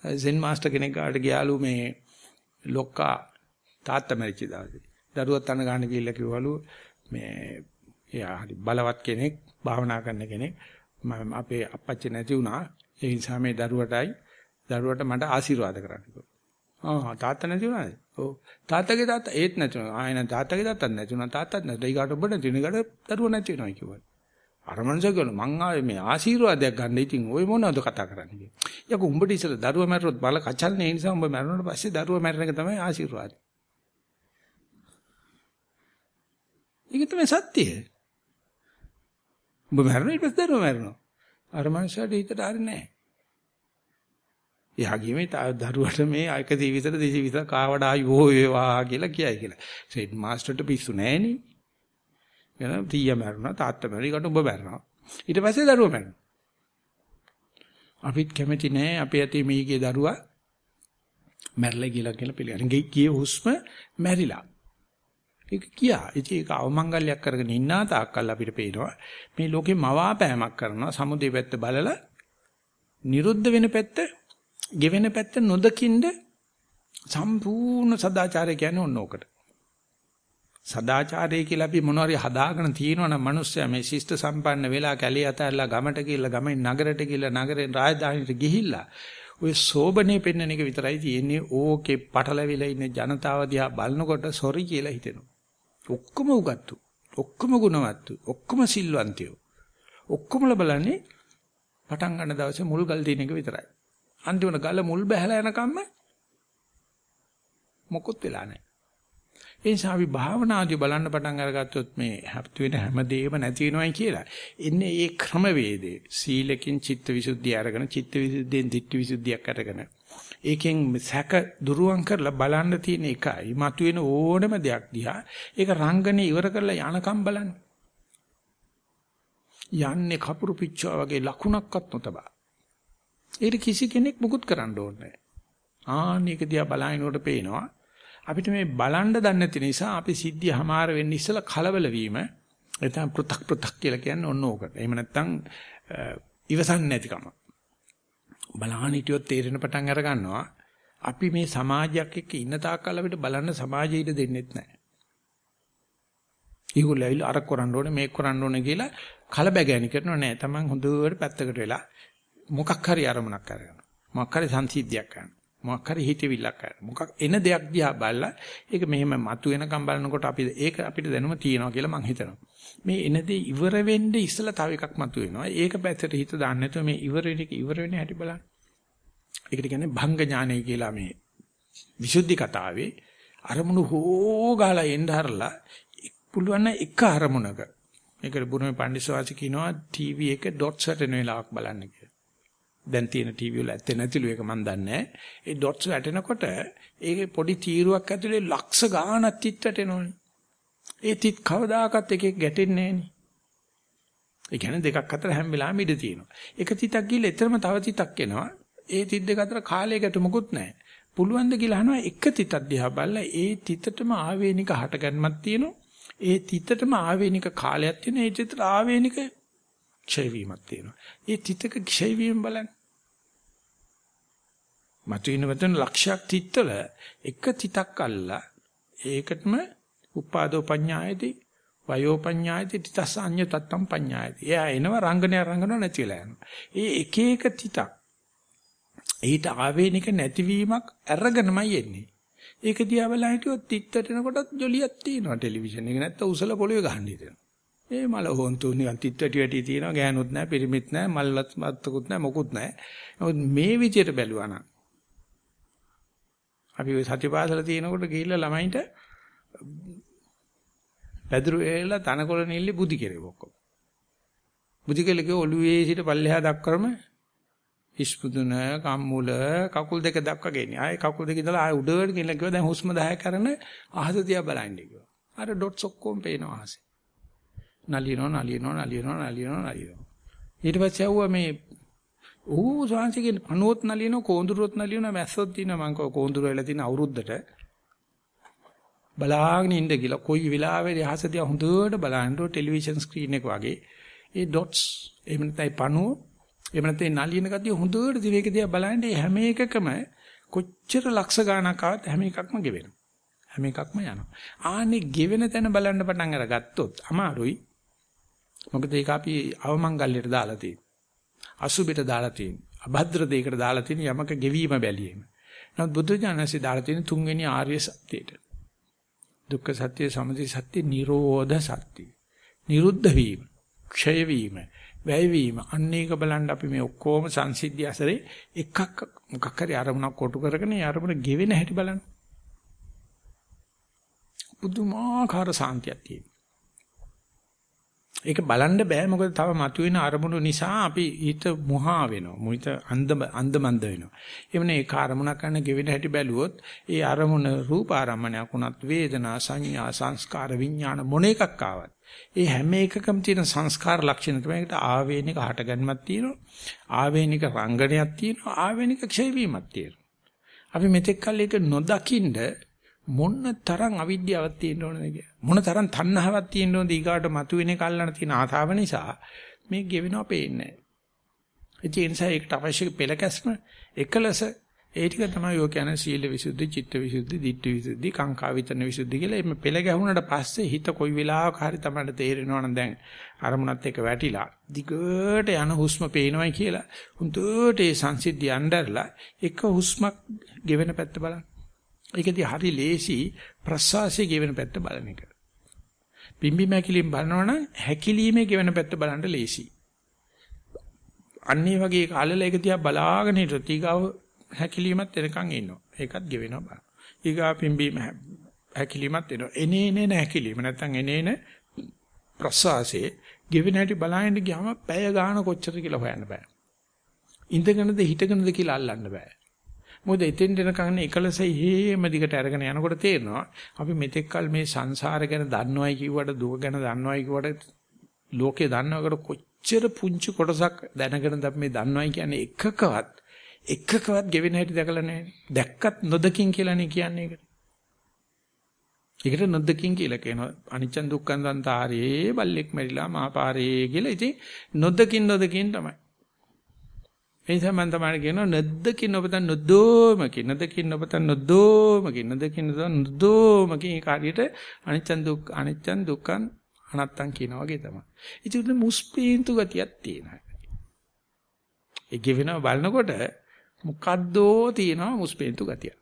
සෙන් මාස්ටර් කෙනෙක් ගාට ගියාලු මේ ලොක්කා තාත්තා මැරිච්ච දවසේ. දරුවත් අන ගන්න ගිහිල්ලා කිව්වලු මේ එයා හරි බලවත් කෙනෙක් භාවනා කරන කෙනෙක් අපේ අපච්චි නැති වුණා. ඒ නිසා මේ දරුවටයි දරුවට මට ආශිර්වාද කරන්න කිව්වා. ආ තාත්තා නැති වුණාද? ඔව්. තාත්තගේ තාත්තා ඒත් නැති වුණා. ආයෙ නැ තාත්තගේ තාත්තත් නැති වුණා. තාත්තත් නැති. ඊගාට ඔබ නැති වෙනකොට දරුව නැති වෙනවා කිව්වා. අර මනුස්සයා කියනවා මං ආවේ මේ ආශිර්වාදයක් ගන්න. ඉතින් ওই මොනවද කතා කරන්නේ? යකෝ උඹට ඉතල දරුවා මැරුණොත් බල කචල්නේ ඒ නිසා උඹ මැරුණාට පස්සේ දරුවා මැරෙන එක තමයි ආශිර්වාදය. ඒක තමයි සත්‍යය. උඹ මැරුණා ඊට පස්සේ දරුවා මැරුණා. අර මනුස්සයාට හිතට හරිනේ නැහැ. එයා ගියේ මේ දරුවට මේ එක දිවිතර දෙසිවිතර කාවඩ ආයෝ වේවා කියලා කියයි කියලා. සෙඩ් මාස්ටර්ට පිස්සු නෑනේ. එන තීය මැරුණා තාත්තා මැරිකට ඔබ මැරෙනවා. ඊට පස්සේ දරුවා මැරෙනවා. අපිත් කැමති නෑ අපේ ඇතේ මේකේ දරුවා මැරලා කියලා කියලා පිළිගන්න. ගියේ හුස්ම මැරිලා. ඒක කියා. ඉතින් ඒක අවමංගල්‍යයක් කරගෙන ඉන්නා තාක්කල් අපිට පේනවා මේ ලෝකේ මවාපෑමක් කරනවා සමුදේ පැත්ත බලලා නිරුද්ධ වෙන පැත්ත ගෙවෙන පැත්ත නොදකින්ද සම්පූර්ණ සදාචාරය කියන්නේ ඕන ඕකට. සදාචාරය කියලා අපි මොනවාරි හදාගෙන තියෙනවනම් මිනිස්සයා මේ ශිෂ්ට සම්පන්න වෙලා කැලේ අතහැරලා ගමට ගිහිල්ලා ගමෙන් නගරයට ගිහිල්ලා නගරෙන් රාජධානියට ගිහිල්ලා ඔය සෝබනේ පෙන්වන එක විතරයි තියෙන්නේ ඕකේ පටලවිලා ඉන්න ජනතාව දිහා බලනකොට සොරි කියලා හිතෙනවා. ඔක්කොම උගත්තු. ඔක්කොම ගුණවත්තු. ඔක්කොම සිල්වන්තයෝ. ඔක්කොම බලන්නේ පටන් ගන්න දවසේ මුල් ගල් දින එක විතරයි. අන්තිමට ගල මුල් බැහැලා යනකම්ම මොකොත් වෙලා නැහැ. ඒ නිසා අපි භාවනාදී බලන්න පටන් අරගත්තොත් මේ හැප්තු වෙන හැමදේම නැති වෙනවයි කියලා. එන්නේ ඒ ක්‍රමවේදේ. සීලකින් චිත්තවිසුද්ධිය අරගෙන චිත්තවිසුද්ධියෙන් ධිට්ඨිවිසුද්ධියක් අරගෙන ඒකෙන් සැක දුරුවන් කරලා බලන්න තියෙන එකයි. මතුවෙන ඕනම දෙයක් දිහා ඒක රංගනේ ඉවර කරලා යනකම් බලන්න. යන්නේ කපුරු පිච්චා වගේ ලකුණක්වත් නොතබා. ඒක කිසි කෙනෙක් මුකුත් කරන්න ඕනේ නැහැ. ආන්නේක දිහා බලනකොට පේනවා අපිට මේ බලන්න දන්නේ නැති නිසා අපි සිද්ධිය හමාර වෙන්න ඉස්සලා කලබල වීම එතන පෘ탁 පෘ탁 කියලා කියන්නේ ඔන්න ඕකට. එහෙම නැත්නම් ඉවසන්නේ නැතිකම. බලහන් හිටියොත් තේරෙන පටන් අර ගන්නවා අපි මේ සමාජයක් එක්ක ඉන්න තාක්කල් අපිට බලන්න සමාජයට දෙන්නෙත් නැහැ. ඊගොල්ලෝ ඇවිල්ලා අර කරන්න ඕනේ මේක කරන්න ඕනේ කියලා කලබගෑනි කරනව නෑ. Taman හොඳට පැත්තකට වෙලා මොකක් හරි අරමුණක් අරගෙන. මොකක් හරි සංසිද්ධියක් කරන්න. මොකක් හරි හිතවිල්ලක් කරන්න. මොකක් එන දෙයක් දිහා බලලා ඒක මෙහෙම මතුවෙනකම් බලනකොට අපි ඒක අපිට දැනුම තියෙනවා කියලා මම හිතනවා. මේ එන දේ ඉවර වෙන්න ඉස්සලා තව එකක් මතුවෙනවා. ඒක පැත්තට හිත දාන්න නැතුව මේ ඉවර වෙන එක ඉවර වෙන හැටි බලන්න. ඒකට කියන්නේ භංග ඥානය කියලා මේ විසුද්ධි කතාවේ අරමුණු හොගාලා එන්න හරලා පුළුවන් එක අරමුණක මේකට බුරුමේ පඬිස්සවාසි කියනවා ටීවී එක ඩොට්ස් හටන වෙලාවක් බලන්න කියලා. දැන් තියෙන ටීවී වල ඇත්තේ නැතිලු ඒක මන් දන්නේ ඒ ඩොට්ස් වැටෙනකොට ඒකේ පොඩි තීරුවක් ඇතුලේ ලක්ෂ ගාණක් තිත් වැටෙනවනේ. ඒ තිත් කවදාකවත් එකෙක් ගැටෙන්නේ නැහෙනි. ඒ කියන්නේ දෙකක් අතර හැම වෙලාවෙම ඉඳ තියෙනවා. එක තිතක් ගිහලා එතරම් තව තිතක් එනවා. ඒ තිත් දෙක අතර කාලය ගැටුමකුත් නැහැ. පුළුවන් ද කියලා අහනවා එක තිතක් දිහා බලලා ඒ තිතටම ආවේනික හටගන්මක් තියෙනවා. ඒ තිතටම ආවේනික කාලයක් තියෙනවා. ඒ තිතට ආවේනික ක්ෂය වීමක් තියෙනවා. ඒ තිතක ක්ෂය වීම බලන්න. මතුවෙන වතන ලක්ෂයක් තිත්තල එක තිතක් අල්ලා ඒකටම උපාදෝ පඤ්ඤායති වයෝ පඤ්ඤායති තිතසඤ්ඤ තත්තම් පඤ්ඤායති. එයා එනවා රංගනය රංගනව නැති වෙලා යනවා. ඒ එක එක තිතක් ඊට ආවේනික නැතිවීමක් අරගෙනමයි එන්නේ. ඒක දිහා බලලා හිටියොත් තිත්තටනකොටත් ජොලියක් තියෙනවා ටෙලිවිෂන් එක නැත්තම් උසල පොළවේ ගහන්න හිතෙනවා. ඒ මල හොන්තු නිකන් තිත් වැටි වැටි තියෙනවා ගෑනුත් නැහැ පිරිමිත් නැහැ මල්ලත් මත්තකුත් නැහැ මොකුත් නැහැ. නමුත් මේ විදියට බැලුවා නම් අපි ওই සතිපාසල තියෙනකොට ගිහිල්ලා ළමයින්ට පැදුරු වේලා තනකොළ නිල්ලි බුදි කෙරේ ඔක්කොම. බුදි කෙලගේ ඔළුවේ සිට පල්ලෙහා දක්වරම ඉස්පුදුන කම්මුල කකුල් දෙක දක්වා ගෙනිය. ආයේ කකුල් දෙක ඉඳලා ආයේ උඩට ගෙනලා කිව්වා දැන් හුස්ම 10 කරන අහස තියා බලන්න කිව්වා. අර ඩොට්ස් ඔක්කොම පේනවා අහසේ. නලියනවා නලියනවා නලියනවා නලියනවා නලියනවා. ඊට පස්සේ ආවුවා මේ ඌ සාංශිකේ පණුවොත් නලියනවා කෝඳුරුවොත් නලියනවා මැස්සොත් දිනවා මං කව කෝඳුර වෙලා තියෙන අවුරුද්දට බලාගෙන ඉන්න කියලා කොයි වෙලාවෙද අහස දිහා හොඳට බලනකොට ටෙලිවිෂන් ස්ක්‍රීන් එක වගේ. ඒ ඩොට්ස් එහෙම නැත්නම් පණුව එහෙම නැත්නම් නලියන ගතිය හොඳට දිවේක දිහා බලන්නේ. හැම එකකම කොච්චර ලක්ෂ ගණනක් ආවත් හැම එකක්ම ගෙවෙනවා. හැම එකක්ම යනවා. ආන්නේ ගෙවෙන තැන බලන්න පටන් අරගත්තොත් අමාරුයි. මොකද ඒක අපි අවමංගල්‍යයට දාලා තියෙනවා අසුබෙට දාලා තියෙන්නේ. අභද්‍ර දෙයකට දාලා තියෙන යමක ගෙවීම බැලීම. නමුත් බුදුජානසී දාලා තියෙන තුන්වෙනි ආර්ය සත්‍යයට. දුක්ඛ සත්‍ය, සමුදය සත්‍ය, නිරෝධ සත්‍ය. නිරුද්ධ වීම, ක්ෂය වීම, වැය වීම. අන්න ඒක බලන්න අපි මේ ඔක්කොම සංසිද්ධි අසරේ එකක් මොකක් හරි අරමුණක් කොටු කරගෙන ඒ අරමුණ ගෙවෙන හැටි බලන්න. පුදුමාකාර සාන්තියක් තියෙනවා. ඒක බලන්න බෑ මොකද තව මතුවෙන අරමුණු නිසා අපි ඊට මුහා වෙනවා. මුහිත අන්ධ අන්ධමන්ද වෙනවා. එවනේ ඒ අරමුණක් ගන්න ගෙවෙන හැටි බැලුවොත් ඒ අරමුණ රූප ආරම්මණයක් උනත් වේදනා සංඥා සංස්කාර විඥාන මොන එකක් ආවත් ඒ හැම එකකම තියෙන සංස්කාර ලක්ෂණ තමයි ඒකට ආවේනික හටගන්මක් තියෙනවා. ආවේනික රංගනයක් තියෙනවා. ආවේනික ක්ෂය වීමක් තියෙනවා. අපි මෙතෙක් කල් ඒක නොදකින්ද මොන තරම් අවිද්‍යාවක් තියෙන්න ඕනද කියලා. මොන තරම් තණ්හාවක් තියෙන්න ඕනද ඊගාට මතුවෙන කල්ලාන තියෙන ආතාව නිසා මේ ගෙවෙනවා පේන්නේ නැහැ. ඒ නිසා ඒකට අවශ්‍ය පෙළකැස්ම එකලස ඒ ටික තමයි ඔය කියන්නේ සීල විසුද්ධි, චිත්ත විසුද්ධි, ditthi විසුද්ධි, කාංකා විතරන විසුද්ධි කියලා මේ පෙළ ගැහුණාට පස්සේ හිත කොයි වෙලාවක හරි තමයි තේරෙනවා නම් දැන් අරමුණත් එක්ක වැටිලා දිගට යන හුස්ම පේනවයි කියලා. හුදුට ඒ සංසිද්ධිය අnderලා එක හුස්මක් ගෙවෙන පැත්ත බලන්න. ඒකදී හරි ලේසි ප්‍රසවාසයේ ගෙවෙන පැත්ත බලන එක. පිම්බි මැකිලින් බලනවනම් හැකිලීමේ ගෙවෙන පැත්ත බලන්න ලේසි. අන්නේ වගේ කාලෙල ඒක දිහා බලාගෙන හිටියොත් ඊගාව හැකිලීමත් එනකන් ඉන්නවා. ඒකත් ගෙවෙනවා බලන්න. ඊගා පිම්බීම හැකිලීමත් එනවා. එනේ එනේ හැකිලීම නැත්තම් එනේ එනේ ප්‍රසවාසයේ ගෙවෙන හැටි බලහින්න ගියාම පැය ගාන කොච්චර කියලා හොයන්න බෑ. ඉඳගෙනද හිටගෙනද කියලා අල්ලන්න බෑ. මොකද එතෙන් දෙනකන් එකලස හේම දිගට අරගෙන යනකොට තේරෙනවා අපි මෙතෙක්කල් මේ සංසාර ගැන දන්නවයි කිව්වට දුක ගැන දන්නවයි කිව්වට ලෝකේ දන්නවකට කොච්චර පුංචි කොටසක් දැනගෙන අපි මේ දන්නවයි කියන්නේ එකකවත් එකකවත් ගෙවෙන හැටි දැකලා නැහැ. දැක්කත් නොදකින් කියලානේ කියන්නේ ඒකට. ඒකට නොදකින් කියලා කියනවා. අනිච්ච දුක්ඛං දන්තාරේ බල්ලෙක් මැරිලා මාපාරේ කියලා. ඉතින් නොදකින් නොදකින් තමයි. ඒ නිසා මම තමයි කියනවා නැද්දකින් ඔබතන් නොදෝමකින් නැදකින් ඔබතන් නොදෝමකින් නැදකින් නොදෝමකින් ඒ කාර්යයට අනිච්චන් දුක් අනිච්චන් දුක්ඛන් අනත්තන් කියනවා වගේ තමයි. ඉතින් මුස්පීන්තු ගතියක් තියෙනවා. ඒ ගෙවෙනව බලනකොට මොකද්දෝ තියෙනවා මුස්පීන්තු ගතිය.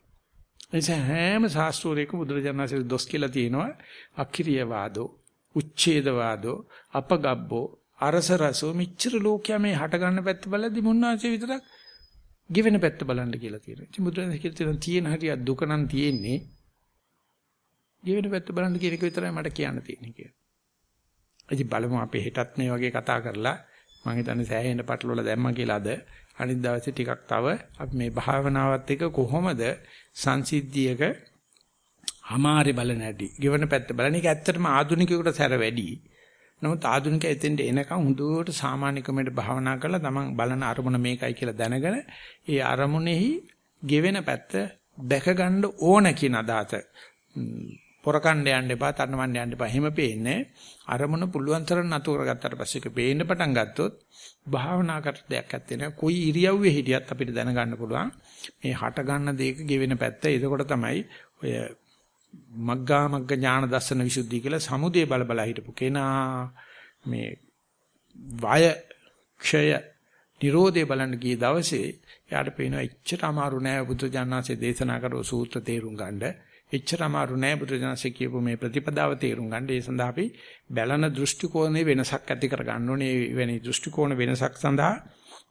එනිසා හැම ශාස්ත්‍රෝරේක බුදුරජාණන්සේ දොස් කියලා තියෙනවා අක්‍රීය වාදෝ, උච්ඡේද වාදෝ, අපගබ්බෝ අරස රසෝ මෙච්චර ලෝකයා මේ හට ගන්න පැත්ත බලද්දි මුන්නාංශය විතරක් ගෙවෙන පැත්ත බලන්න කියලා තියෙනවා. ඉතින් බුදුරජාණන් කියලා තියෙන හරිය දුක නම් තියෙන්නේ ගෙවෙන පැත්ත බලන්න කියන එක විතරයි මට කියන්න තියෙන්නේ කියලා. ඉතින් බලමු අපි හෙටත් මේ වගේ කතා කරලා මම හිතන්නේ සෑහෙන පටලවල දැම්මා කියලා අද අනිත් දවසේ ටිකක් තව අපි මේ භාවනාවත් එක්ක කොහොමද සංසිද්ධියක අමාරේ බලන හැටි. ගෙවන පැත්ත බලන එක ඇත්තටම ආධුනිකයෙකුට සැර වැඩි. නමුත් ආධුනිකයා එතෙන්ට එනකන් හොඳට සාමාන්‍ය ක්‍රමයට භාවනා කරලා තමන් බලන අරමුණ මේකයි කියලා දැනගෙන ඒ අරමුණෙහි ගෙවෙන පැත්ත දැක ගන්න ඕන කියන අදහස. පොරකණ්ඩ යන්න එපා තරණවන්න යන්න එපා. එහෙම පේන්නේ අරමුණ පුළුවන් තරම් නතු කරගත්තට පස්සේ ඒක පේන්න පටන් ගත්තොත් භාවනා කර දෙයක් ඇත්තේ නෑ කොයි ඉරියව්වේ හිටියත් අපිට දැනගන්න පුළුවන්. මේ හට ගන්න දෙයක ගෙවෙන පැත්ත. එතකොට තමයි ඔය මග්ගා මග්ග ඥාන දර්ශන විසුද්ධිය කියලා සමුදේ බල බල හිටපු කෙනා මේ වය ක්ෂය නිරෝධය බලන්න ගිය දවසේ එයාට පේනවා එච්චර අමාරු නෑ බුදු ජානනාංශයේ දේශනා කරව සූත්‍ර තේරුම් ගන්න. එච්චර අමාරු නෑ බුදු ජානනාංශයේ කියපු මේ ප්‍රතිපදාව තේරුම් ගන්න. ඒ සඳහා අපි බැලන දෘෂ්ටි කෝණේ වෙනසක් ඇති කර ගන්න ඕනේ. වෙන දෘෂ්ටි කෝණ වෙනසක් සඳහා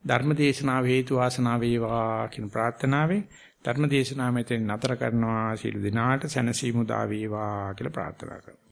ධර්ම දේශනාව හේතු වාසනා වේවා කියන ප්‍රාර්ථනාවෙන් ධර්ම දේශනාව මෙතෙන් නතර කරනවා. සීල දිනාට සැනසීම උදා වේවා කියලා ප්‍රාර්ථනා කරනවා.